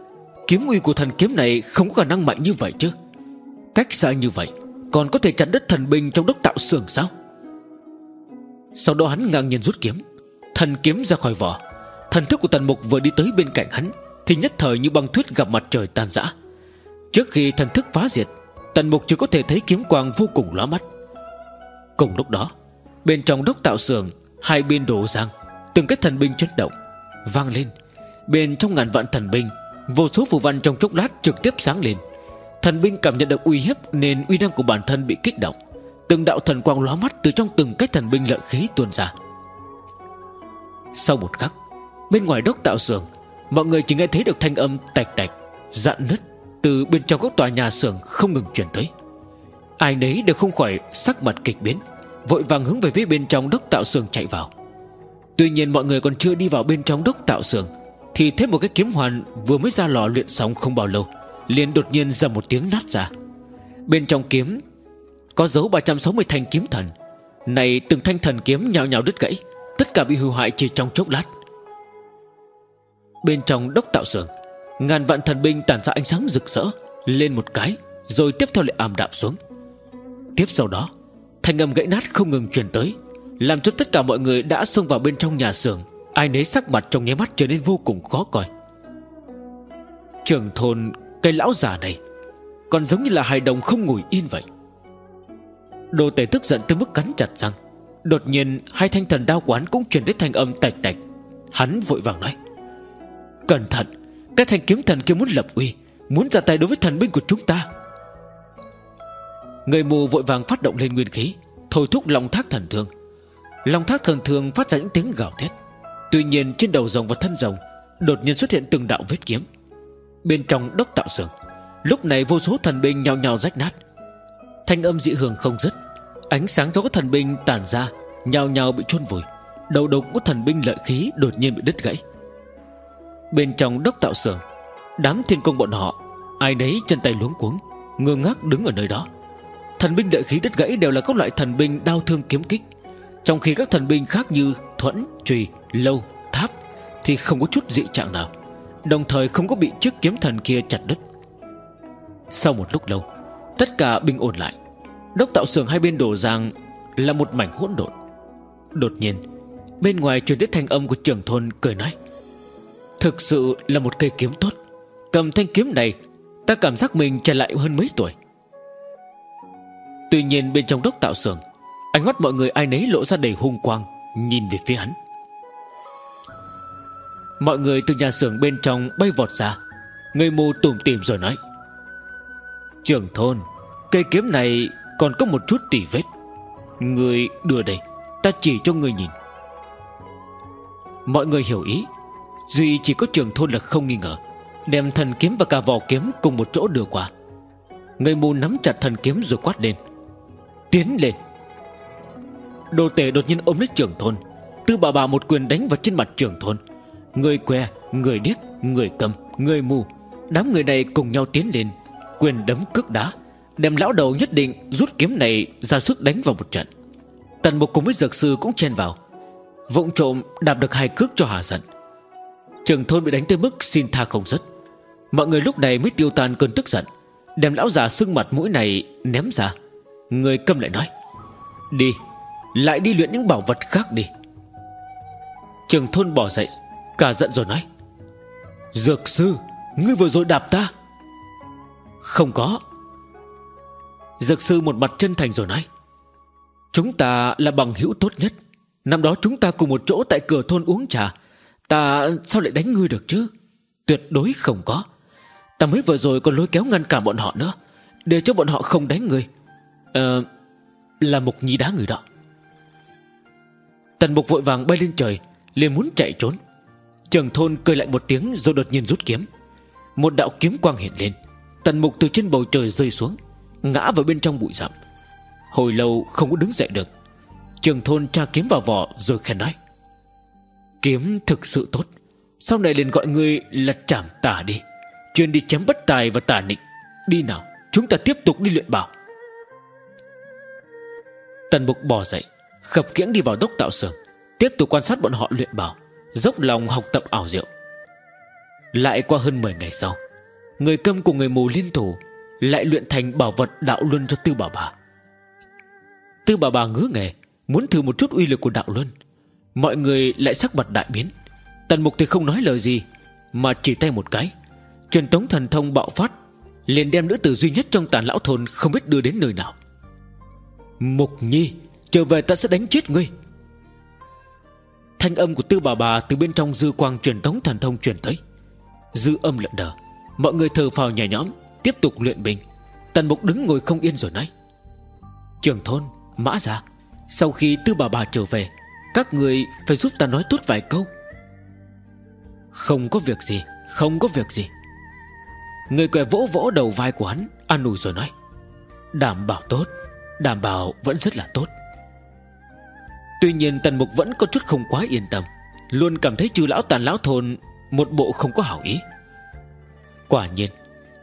Kiếm uy của thần kiếm này không có khả năng mạnh như vậy chứ. Cách xa như vậy, Còn có thể chặn đất thần binh trong đốc tạo xưởng sao? Sau đó hắn ngang nhiên rút kiếm, Thần kiếm ra khỏi vỏ. Thần thức của tần mục vừa đi tới bên cạnh hắn, Thì nhất thời như băng tuyết gặp mặt trời tan rã. Trước khi thần thức phá diệt, Tần mục chỉ có thể thấy kiếm quang vô cùng lóa mắt. Cùng lúc đó, Bên trong đốc tạo xưởng, Hai bên đổ giang Từng cái thần binh chấn động, Vang lên. Bên trong ngàn vạn thần binh, Vô số phù văn trong chốc lát trực tiếp sáng lên. Thần binh cảm nhận được uy hiếp Nên uy năng của bản thân bị kích động. Từng đạo thần quang lóa mắt Từ trong từng cách thần binh lợi khí tuôn ra. Sau một khắc, Bên ngoài đốc tạo xưởng, Mọi người chỉ nghe thấy được thanh âm tạch tạch Dạn nứt từ bên trong các tòa nhà xưởng không ngừng chuyển tới. Ai nấy đều không khỏi sắc mặt kịch biến, Vội vàng hướng về phía bên trong đốc tạo xưởng chạy vào. Tuy nhiên mọi người còn chưa đi vào bên trong đốc tạo xưởng, Thì thêm một cái kiếm hoàn vừa mới ra lò luyện xong không bao lâu liền đột nhiên ra một tiếng nát ra. Bên trong kiếm, Có dấu 360 thanh kiếm thần. Này, từng thanh thần kiếm nhào nhào đứt gãy, Tất cả bị hư hại chỉ trong chốc lát. Bên trong đốc tạo xưởng, Ngàn vạn thần binh tản ra ánh sáng rực rỡ, Lên một cái, Rồi tiếp theo lại ảm đạm xuống. Tiếp sau đó, Thanh âm gãy nát không ngừng truyền tới, Làm cho tất cả mọi người đã xông vào bên trong nhà xưởng, Ai nấy sắc mặt trong nháy mắt trở nên vô cùng khó coi. Trường thôn Cây lão già này Còn giống như là hài đồng không ngồi yên vậy. Đồ tể tức giận tới mức cắn chặt răng. Đột nhiên, hai thanh thần đao quán cũng truyền tới thanh âm tạch tạch. Hắn vội vàng nói, Cẩn thận, cái thanh kiếm thần kia muốn lập uy, Muốn ra tay đối với thần binh của chúng ta. Người mù vội vàng phát động lên nguyên khí, Thôi thúc long thác thần thương. Long thác thần thương phát ra những tiếng gào thét. Tuy nhiên, trên đầu rồng và thân rồng Đột nhiên xuất hiện từng đạo vết kiếm. Bên trong đốc tạo xưởng. Lúc này vô số thần binh nhào nhào rách nát. Thanh âm dị hưởng không dứt Ánh sáng do các thần binh tản ra Nhào nhào bị chôn vùi. Đầu đầu của thần binh lợi khí đột nhiên bị đứt gãy. Bên trong đốc tạo xưởng Đám thiên công bọn họ Ai nấy chân tay luống cuống Ngơ ngác đứng ở nơi đó. Thần binh lợi khí đứt gãy đều là các loại thần binh đao thương kiếm kích. Trong khi các thần binh khác như Thuẫn, trùy, lâu, tháp Thì không có chút dị trạng nào. Đồng thời không có bị chiếc kiếm thần kia chặt đứt. Sau một lúc lâu, Tất cả bình ổn lại. Đốc tạo sưởng hai bên đổ ràng Là một mảnh hỗn độn. Đột nhiên, Bên ngoài truyền đến thanh âm của trưởng thôn cười nói, Thực sự là một cây kiếm tốt. Cầm thanh kiếm này, Ta cảm giác mình trẻ lại hơn mấy tuổi. Tuy nhiên bên trong đốc tạo sưởng Ánh mắt mọi người ai nấy lộ ra đầy hung quang, Nhìn về phía hắn. Mọi người từ nhà xưởng bên trong bay vọt ra. Người mù tủm tìm rồi nói. Trưởng thôn, Cây kiếm này còn có một chút tỉ vết. Người đưa đây, Ta chỉ cho người nhìn. Mọi người hiểu ý. Duy chỉ có trường thôn là không nghi ngờ, Đem thần kiếm và cả vỏ kiếm cùng một chỗ đưa qua. Người mù nắm chặt thần kiếm rồi quát lên. Tiến lên. Đồ tể đột nhiên ôm lấy trưởng thôn. Tư bà bà một quyền đánh vào trên mặt trưởng thôn. Người que, người điếc, người cầm, người mù. Đám người này cùng nhau tiến lên Quyền đấm cước đá Đem lão đầu nhất định rút kiếm này ra sức đánh vào một trận. Tần mục cùng với dược sư cũng chen vào. Vụng trộm đạp được hai cước cho hà giận. Trường thôn bị đánh tới mức xin tha không dứt. Mọi người lúc này mới tiêu tan cơn tức giận Đem lão già sưng mặt mũi này ném ra. Người câm lại nói Đi Lại đi luyện những bảo vật khác đi. Trường thôn bỏ dậy. Cả giận rồi nói. Dược sư, Ngươi vừa rồi đạp ta. Không có. Dược sư một mặt chân thành rồi nói. Chúng ta là bằng hữu tốt nhất. Năm đó chúng ta cùng một chỗ tại cửa thôn uống trà. Ta sao lại đánh ngươi được chứ? Tuyệt đối không có. Ta mới vừa rồi còn lôi kéo ngăn cản bọn họ nữa, Để cho bọn họ không đánh ngươi. Ờ Là Mục Nhi đá người đó. Tần Mục vội vàng bay lên trời, liền muốn chạy trốn. Trường thôn cười lạnh một tiếng rồi đột nhiên rút kiếm. Một đạo kiếm quang hiện lên, Tần Mục từ trên bầu trời rơi xuống, Ngã vào bên trong bụi rậm. Hồi lâu không có đứng dậy được. Trường thôn tra kiếm vào vỏ rồi khen nói, Kiếm thực sự tốt. Sau này liền gọi ngươi là trảm tả đi. Chuyên đi chém bất tài và tả nịnh. Đi nào, chúng ta tiếp tục đi luyện bảo. Tần Mục bỏ dậy, Khập kiễng đi vào đốc tạo sưởng Tiếp tục quan sát bọn họ luyện bảo. Dốc lòng học tập ảo diệu. Lại qua hơn 10 ngày sau, Người câm của người mù liên thủ Lại luyện thành bảo vật đạo luân cho Tư bà Bà. Tư bà Bà ngứa nghề, Muốn thử một chút uy lực của đạo luân. Mọi người lại sắc mặt đại biến. Tần mục thì không nói lời gì, Mà chỉ tay một cái. Truyền tống thần thông bạo phát, liền đem nữ tử duy nhất trong tàn lão thôn Không biết đưa đến nơi nào. Mục nhi, Trở về ta sẽ đánh chết ngươi. Thanh âm của tư bà bà Từ bên trong dư quang truyền tống thần thông truyền tới. Dư âm lận đờ, Mọi người thờ phào nhẹ nhõm, Tiếp tục luyện bình Tần mục đứng ngồi không yên rồi nói, Trường thôn, Mã ra, Sau khi tư bà bà trở về, Các người phải giúp ta nói tốt vài câu. Không có việc gì, Không có việc gì. Người quẻ vỗ vỗ đầu vai của hắn, An ủi rồi nói, Đảm bảo tốt, Đảm bảo vẫn rất là tốt. Tuy nhiên Tần Mục vẫn có chút không quá yên tâm, Luôn cảm thấy trừ lão tàn lão thôn Một bộ không có hảo ý. Quả nhiên,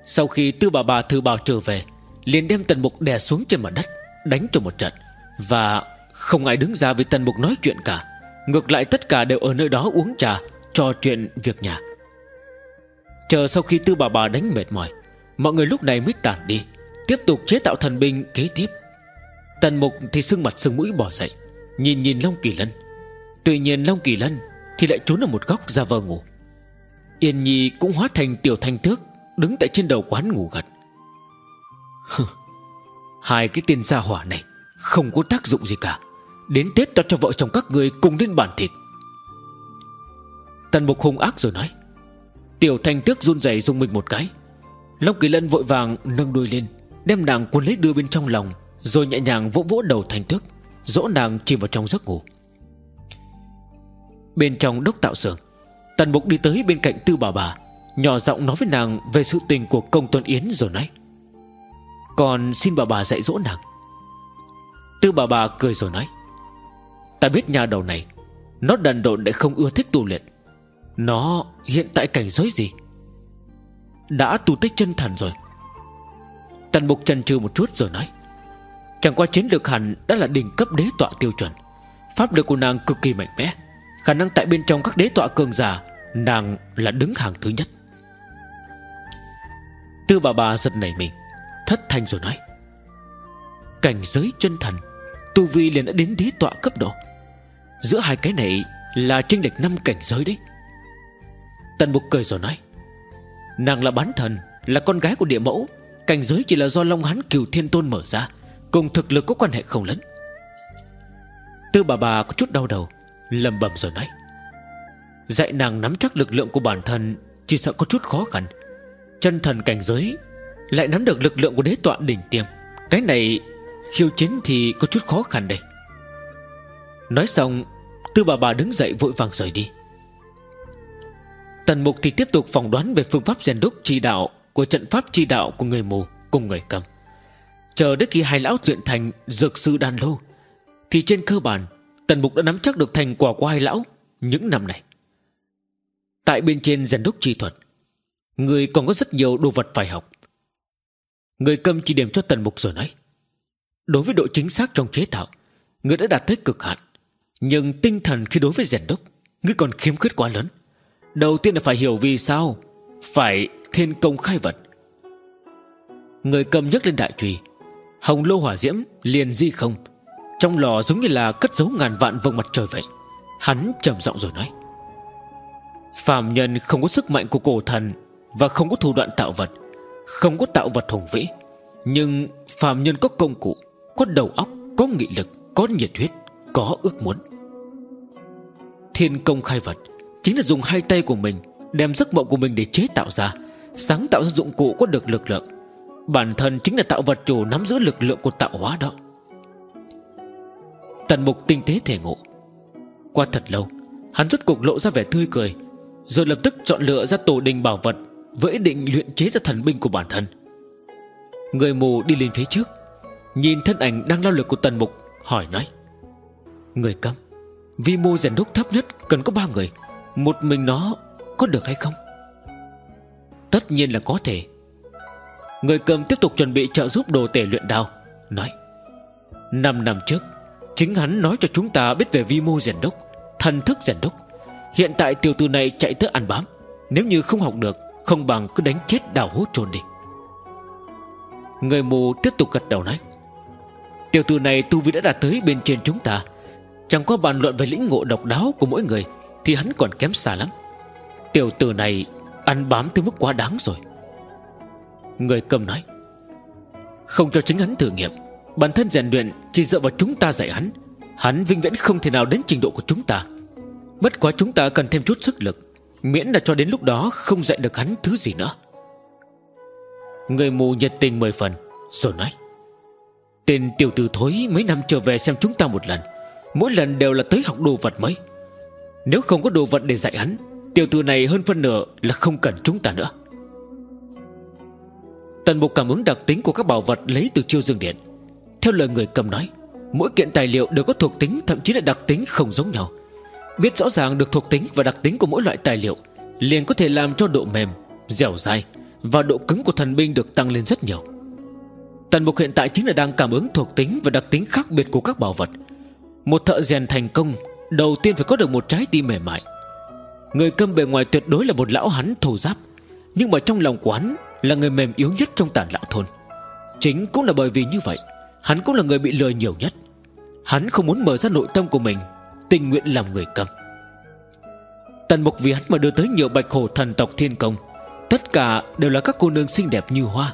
Sau khi tư bà bà thư bào trở về, liền đem Tần Mục đè xuống trên mặt đất, Đánh cho một trận. Và không ai đứng ra với Tần Mục nói chuyện cả, Ngược lại tất cả đều ở nơi đó uống trà, Trò chuyện việc nhà. Chờ sau khi tư bà bà đánh mệt mỏi, Mọi người lúc này mới tản đi, Tiếp tục chế tạo thần binh kế tiếp. Tần mục thì sưng mặt sưng mũi bỏ dậy. Nhìn nhìn Long Kỳ Lân. Tuy nhiên Long Kỳ Lân Thì lại trốn ở một góc ra vờ ngủ. Yên Nhi cũng hóa thành tiểu thanh tước Đứng tại trên đầu quán ngủ gật. Hai cái tên gia hỏa này Không có tác dụng gì cả. Đến Tết ta cho vợ chồng các người cùng lên bản thịt. Tần Mục hung ác rồi nói. Tiểu thanh tước run rẩy dùng mình một cái. Long Kỳ Lân vội vàng nâng đuôi lên, Đem nàng cuốn lấy đưa bên trong lòng, Rồi nhẹ nhàng vỗ vỗ đầu Thanh Tước. Dỗ nàng chìm vào trong giấc ngủ. Bên trong đốc tạo sưởng Tần Mục đi tới bên cạnh tư bà bà, Nhỏ giọng nói với nàng Về sự tình của công tuân Yến rồi nói. Còn xin bà bà dạy dỗ nàng. Tư bà bà cười rồi nói. Ta biết nhà đầu này, Nó đần độn để không ưa thích tu luyện. Nó hiện tại cảnh giới gì? Đã tu tích chân thần rồi. Tần Mục chần chừ một chút rồi nói. Chẳng qua chiến lược hẳn đã là đỉnh cấp đế tọa tiêu chuẩn. Pháp lực của nàng cực kỳ mạnh mẽ. Khả năng tại bên trong các đế tọa cường giả, Nàng là đứng hàng thứ nhất. Tư bà bà giật nảy mình, Thất thanh rồi nói, Cảnh giới chân thần, Tu Vi liền đã đến đế tọa cấp độ. Giữa hai cái này Là chênh lệch năm cảnh giới đấy. Tần Mục cười rồi nói, Nàng là bán thần, Là con gái của địa mẫu. Cảnh giới chỉ là do Long Hán Kiều Thiên Tôn mở ra. Cùng thực lực có quan hệ không lớn. Tư bà bà có chút đau đầu lầm bầm rồi nói. Dạy nàng nắm chắc lực lượng của bản thân, Chỉ sợ có chút khó khăn. Chân thần cảnh giới Lại nắm được lực lượng của đế tọa đỉnh tiêm. Cái này khiêu chiến thì có chút khó khăn đây. Nói xong, Tư bà bà đứng dậy vội vàng rời đi. Tần mục thì tiếp tục phỏng đoán Về phương pháp rèn đúc chi đạo Của trận pháp chi đạo của người mù cùng người cầm. Chờ đến khi hai lão luyện thành Dược sư đan lô Thì trên cơ bản, Tần mục đã nắm chắc được thành quả của hai lão Những năm này. Tại bên trên rèn đúc chi thuật, Người còn có rất nhiều đồ vật phải học. Người cầm chỉ điểm cho tần mục rồi nói, Đối với độ chính xác trong chế tạo, Người đã đạt tới cực hạn, Nhưng tinh thần khi đối với rèn đúc, Người còn khiếm khuyết quá lớn. Đầu tiên là phải hiểu vì sao Phải thiên công khai vật Người cầm nhấc lên đại trùy Hồng lô hỏa diễm liền di không. Trong lò giống như là cất giấu ngàn vạn vòng mặt trời vậy. Hắn trầm giọng rồi nói. Phạm nhân không có sức mạnh của cổ thần Và không có thủ đoạn tạo vật Không có tạo vật hùng vĩ. Nhưng phạm nhân có công cụ Có đầu óc, có nghị lực Có nhiệt huyết, có ước muốn. Thiên công khai vật Chính là dùng hai tay của mình Đem giấc mộng của mình để chế tạo ra Sáng tạo ra dụng cụ có được lực lượng. Bản thân chính là tạo vật chủ nắm giữ lực lượng của tạo hóa đó. Tần mục tinh tế thể ngộ. Qua thật lâu, Hắn rốt cục lộ ra vẻ tươi cười, Rồi lập tức chọn lựa ra tổ đình bảo vật Với ý định luyện chế ra thần binh của bản thân. Người mù đi lên phía trước, Nhìn thân ảnh đang lao lực của tần mục, Hỏi nói, Người câm, Vi mô rèn đúc thấp nhất cần có ba người, Một mình nó có được hay không? Tất nhiên là có thể Người cầm tiếp tục chuẩn bị trợ giúp đồ tể luyện đao. Nói, Năm năm trước, Chính hắn nói cho chúng ta biết về vi mô rèn đúc, Thần thức rèn đúc. Hiện tại tiểu tử này chạy tới ăn bám. Nếu như không học được, Không bằng cứ đánh chết đào hút trồn đi. Người mù tiếp tục gật đầu nói, Tiểu tử này tu vi đã đạt tới bên trên chúng ta. Chẳng có bàn luận về lĩnh ngộ độc đáo của mỗi người, Thì hắn còn kém xa lắm. Tiểu tử này Ăn bám tới mức quá đáng rồi. Người cầm nói, Không cho chính hắn thử nghiệm. Bản thân rèn luyện chỉ dựa vào chúng ta dạy hắn. Hắn vinh viễn không thể nào đến trình độ của chúng ta. Bất quá chúng ta cần thêm chút sức lực, Miễn là cho đến lúc đó Không dạy được hắn thứ gì nữa. Người mù nhiệt tình mười phần, Rồi nói, Tên tiểu tử thối mấy năm trở về xem chúng ta một lần. Mỗi lần đều là tới học đồ vật mới. Nếu không có đồ vật để dạy hắn, Tiểu tử này hơn phân nửa là không cần chúng ta nữa. Tần mục cảm ứng đặc tính của các bảo vật lấy từ chiêu dương điện. Theo lời người cầm nói, Mỗi kiện tài liệu đều có thuộc tính, Thậm chí là đặc tính không giống nhau. Biết rõ ràng được thuộc tính và đặc tính của mỗi loại tài liệu, Liền có thể làm cho độ mềm, Dẻo dai Và độ cứng của thần binh được tăng lên rất nhiều. Tần mục hiện tại chính là đang cảm ứng thuộc tính Và đặc tính khác biệt của các bảo vật. Một thợ rèn thành công, Đầu tiên phải có được một trái tim mềm mại. Người câm bề ngoài tuyệt đối là một lão hắn thô giáp, Nhưng mà trong lòng quán là người mềm yếu nhất trong tàn lão thôn. Chính cũng là bởi vì như vậy, Hắn cũng là người bị lừa nhiều nhất. Hắn không muốn mở ra nội tâm của mình, Tình nguyện làm người cầm. Tần mục vì hắn mà đưa tới nhiều bạch hổ thần tộc thiên công, Tất cả đều là các cô nương xinh đẹp như hoa.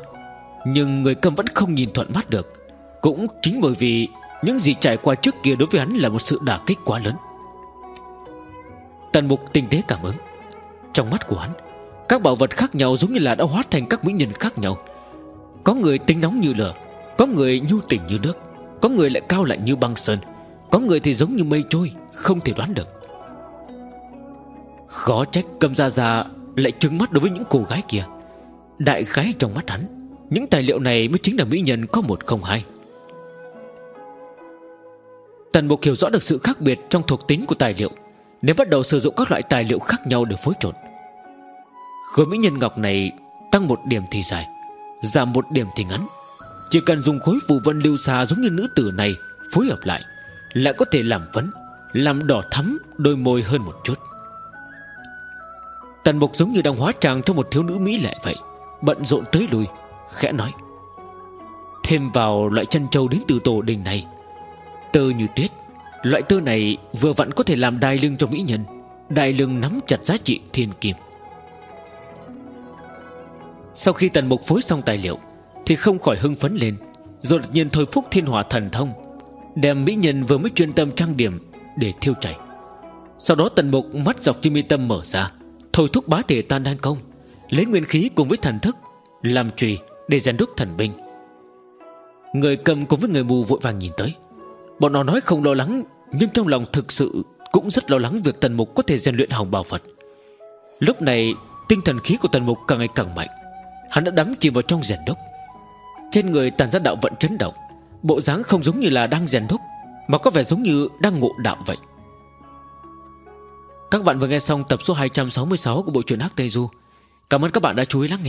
Nhưng người cầm vẫn không nhìn thuận mắt được, Cũng chính bởi vì Những gì trải qua trước kia đối với hắn là một sự đả kích quá lớn. Tần mục tinh tế cảm ứng, Trong mắt của hắn các bảo vật khác nhau giống như là đã hóa thành các mỹ nhân khác nhau. Có người tính nóng như lửa, Có người nhu tình như nước, Có người lại cao lạnh như băng sơn, Có người thì giống như mây trôi, Không thể đoán được. Khó trách cầm ra ra Lại trừng mắt đối với những cô gái kia. Đại khái trong mắt hắn, Những tài liệu này mới chính là mỹ nhân có một không hai. Tần Mục hiểu rõ được sự khác biệt Trong thuộc tính của tài liệu. Nếu bắt đầu sử dụng các loại tài liệu khác nhau để phối trộn Khối mỹ nhân ngọc này Tăng một điểm thì dài, Giảm một điểm thì ngắn. Chỉ cần dùng khối phù vân lưu xa giống như nữ tử này Phối hợp lại Lại có thể làm phấn, Làm đỏ thắm đôi môi hơn một chút. Tần Mục giống như đang hóa trang Trong một thiếu nữ mỹ lệ vậy, Bận rộn tới lui, Khẽ nói. Thêm vào loại chân châu đến từ tổ đình này, Tơ như tuyết, Loại tơ này vừa vặn có thể làm đai lưng cho mỹ nhân, Đai lưng nắm chặt giá trị thiên kim. Sau khi tần mục phối xong tài liệu, Thì không khỏi hưng phấn lên. Rồi đột nhiên thôi phúc thiên hỏa thần thông, Đem mỹ nhân vừa mới chuyên tâm trang điểm Để thiêu chảy. Sau đó tần mục mắt dọc trên mi tâm mở ra, Thôi thúc bá thể tan đan công, Lấy nguyên khí cùng với thần thức, Làm trùy để rèn đúc thần binh. Người cầm cùng với người mù vội vàng nhìn tới. Bọn nó nói không lo lắng, Nhưng trong lòng thực sự Cũng rất lo lắng việc tần mục có thể rèn luyện hồng bảo vật. Lúc này, Tinh thần khí của tần mục càng ngày càng mạnh Hắn đã đắm chìm vào trong rèn đúc. Trên người tàn ra đạo vận chấn động, Bộ dáng không giống như là đang rèn đúc, Mà có vẻ giống như đang ngộ đạo vậy. Các bạn vừa nghe xong tập số 266 của bộ truyện Hắc Tây Du. Cảm ơn các bạn đã chú ý lắng nghe.